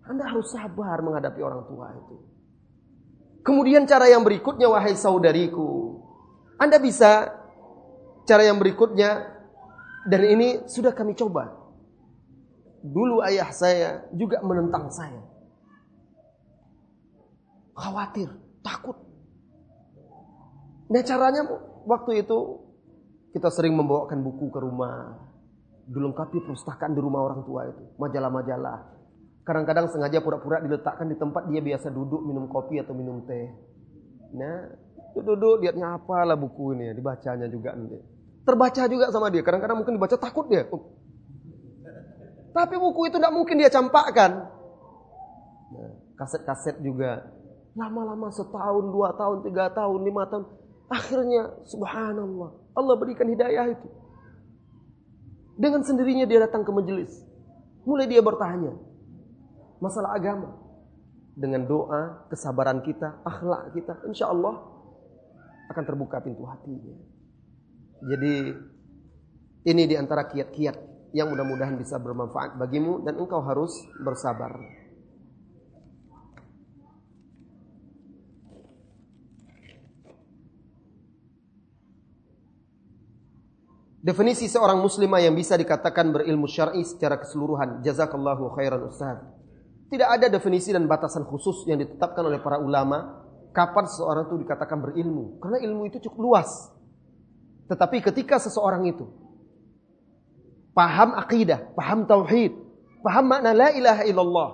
Anda harus sabar menghadapi orang tua itu. Kemudian cara yang berikutnya wahai saudariku. Anda bisa cara yang berikutnya dan ini sudah kami coba. Dulu ayah saya juga menentang saya. Khawatir, takut. Nah caranya waktu itu kita sering membawakan buku ke rumah. Dilengkapi perpustakaan di rumah orang tua itu. Majalah-majalah. Kadang-kadang sengaja pura-pura diletakkan di tempat dia biasa duduk minum kopi atau minum teh. Nah, duduk lihatnya apa lah buku ini ya, dibacanya juga nanti. Terbaca juga sama dia. Kadang-kadang mungkin dibaca takut dia. Tapi buku itu tidak mungkin dia campakkan. Nah, kaset-kaset juga. Lama-lama setahun, dua tahun, tiga tahun, lima tahun. Akhirnya subhanallah Allah berikan hidayah itu. Dengan sendirinya dia datang ke majelis. Mulai dia bertanya masalah agama. Dengan doa, kesabaran kita, akhlak kita, insya Allah akan terbuka pintu hatinya. Jadi ini di antara kiat-kiat yang mudah-mudahan bisa bermanfaat bagimu dan engkau harus bersabar. Definisi seorang muslimah yang bisa dikatakan berilmu syar'i secara keseluruhan. Jazakallahu khairan Ustaz. Tidak ada definisi dan batasan khusus yang ditetapkan oleh para ulama kapan seseorang itu dikatakan berilmu. Karena ilmu itu cukup luas. Tetapi ketika seseorang itu paham akidah, paham tauhid, paham makna la ilaha illallah,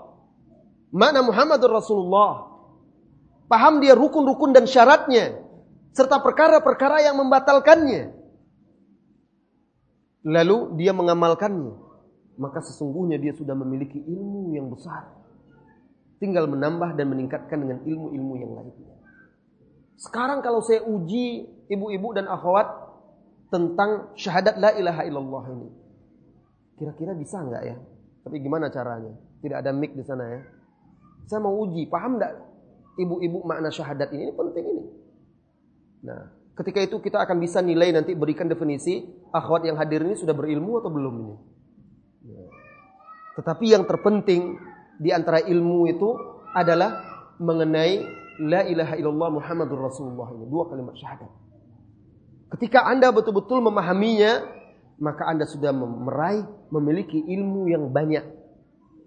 makna Muhammadur Rasulullah, paham dia rukun-rukun dan syaratnya, serta perkara-perkara yang membatalkannya, lalu dia mengamalkannya, maka sesungguhnya dia sudah memiliki ilmu yang besar. Tinggal menambah dan meningkatkan dengan ilmu-ilmu yang lainnya. Sekarang kalau saya uji ibu-ibu dan akhwat tentang syahadat la ilaha illallah ini. Kira-kira bisa nggak ya? Tapi gimana caranya? Tidak ada mic di sana ya. Saya mau uji, paham nggak ibu-ibu makna syahadat ini? Ini penting ini. Nah, Ketika itu kita akan bisa nilai nanti berikan definisi akhwat yang hadir ini sudah berilmu atau belum ini. Tetapi yang terpenting di antara ilmu itu adalah mengenai la ilaha illallah Muhammadur Rasulullah ini dua kalimat syahadat. Ketika Anda betul-betul memahaminya, maka Anda sudah meraih memiliki ilmu yang banyak.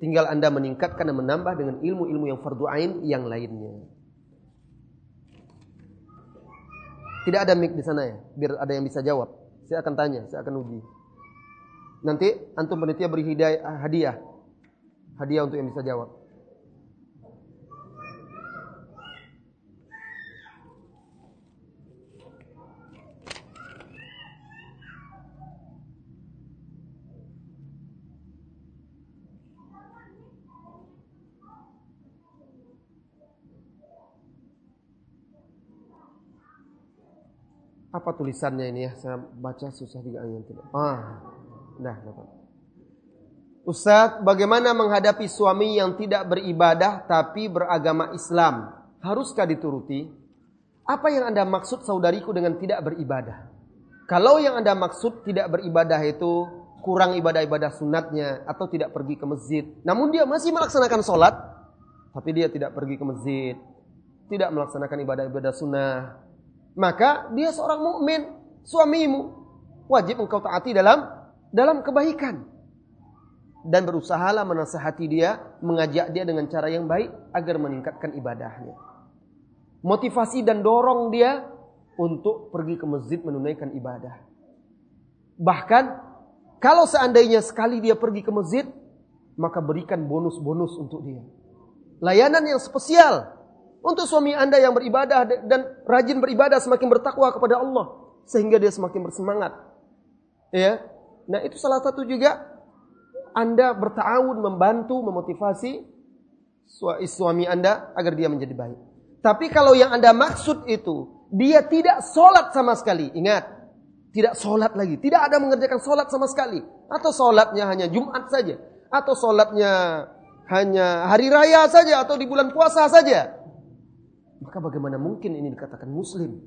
Tinggal Anda meningkatkan dan menambah dengan ilmu-ilmu yang fardu ain yang lainnya. Tidak ada mic di sana ya, biar ada yang bisa jawab. Saya akan tanya, saya akan uji. Nanti antum penitia beri hadiah. Hadiah untuk yang bisa jawab. Apa tulisannya ini ya? Saya baca susah juga yang tidak. Ah, nah, dapat. Ustaz, bagaimana menghadapi suami yang tidak beribadah tapi beragama Islam? Haruskah dituruti? Apa yang Anda maksud saudariku dengan tidak beribadah? Kalau yang Anda maksud tidak beribadah itu kurang ibadah-ibadah sunatnya atau tidak pergi ke masjid. Namun dia masih melaksanakan sholat, tapi dia tidak pergi ke masjid. Tidak melaksanakan ibadah-ibadah sunnah maka dia seorang mukmin, suamimu. Wajib engkau taati dalam dalam kebaikan. Dan berusahalah menasehati dia, mengajak dia dengan cara yang baik agar meningkatkan ibadahnya. Motivasi dan dorong dia untuk pergi ke masjid menunaikan ibadah. Bahkan kalau seandainya sekali dia pergi ke masjid, maka berikan bonus-bonus untuk dia. Layanan yang spesial untuk suami Anda yang beribadah dan rajin beribadah semakin bertakwa kepada Allah sehingga dia semakin bersemangat. Ya. Nah, itu salah satu juga Anda bertawun membantu memotivasi suami Anda agar dia menjadi baik. Tapi kalau yang Anda maksud itu dia tidak sholat sama sekali, ingat, tidak sholat lagi, tidak ada mengerjakan sholat sama sekali, atau sholatnya hanya Jumat saja, atau sholatnya hanya hari raya saja, atau di bulan puasa saja, maka bagaimana mungkin ini dikatakan muslim?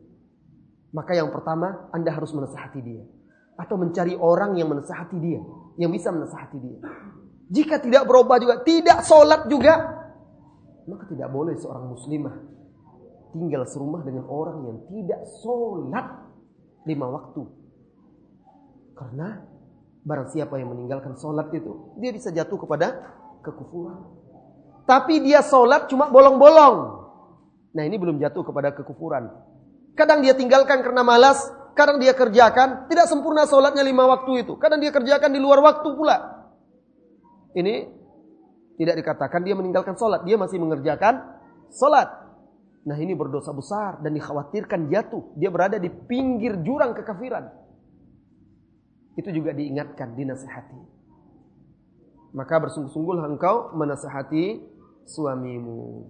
Maka yang pertama, Anda harus menasihati dia. Atau mencari orang yang menasihati dia. Yang bisa menasihati dia. Jika tidak berubah juga, tidak sholat juga, maka tidak boleh seorang muslimah tinggal serumah dengan orang yang tidak sholat lima waktu. Karena barang siapa yang meninggalkan sholat itu, dia bisa jatuh kepada kekufuran. Tapi dia sholat cuma bolong-bolong. Nah ini belum jatuh kepada kekufuran. Kadang dia tinggalkan karena malas, kadang dia kerjakan, tidak sempurna sholatnya lima waktu itu. Kadang dia kerjakan di luar waktu pula. Ini tidak dikatakan dia meninggalkan sholat, dia masih mengerjakan sholat. Nah ini berdosa besar dan dikhawatirkan jatuh. Dia berada di pinggir jurang kekafiran. Itu juga diingatkan, dinasehati. Maka bersungguh-sungguhlah engkau menasehati suamimu.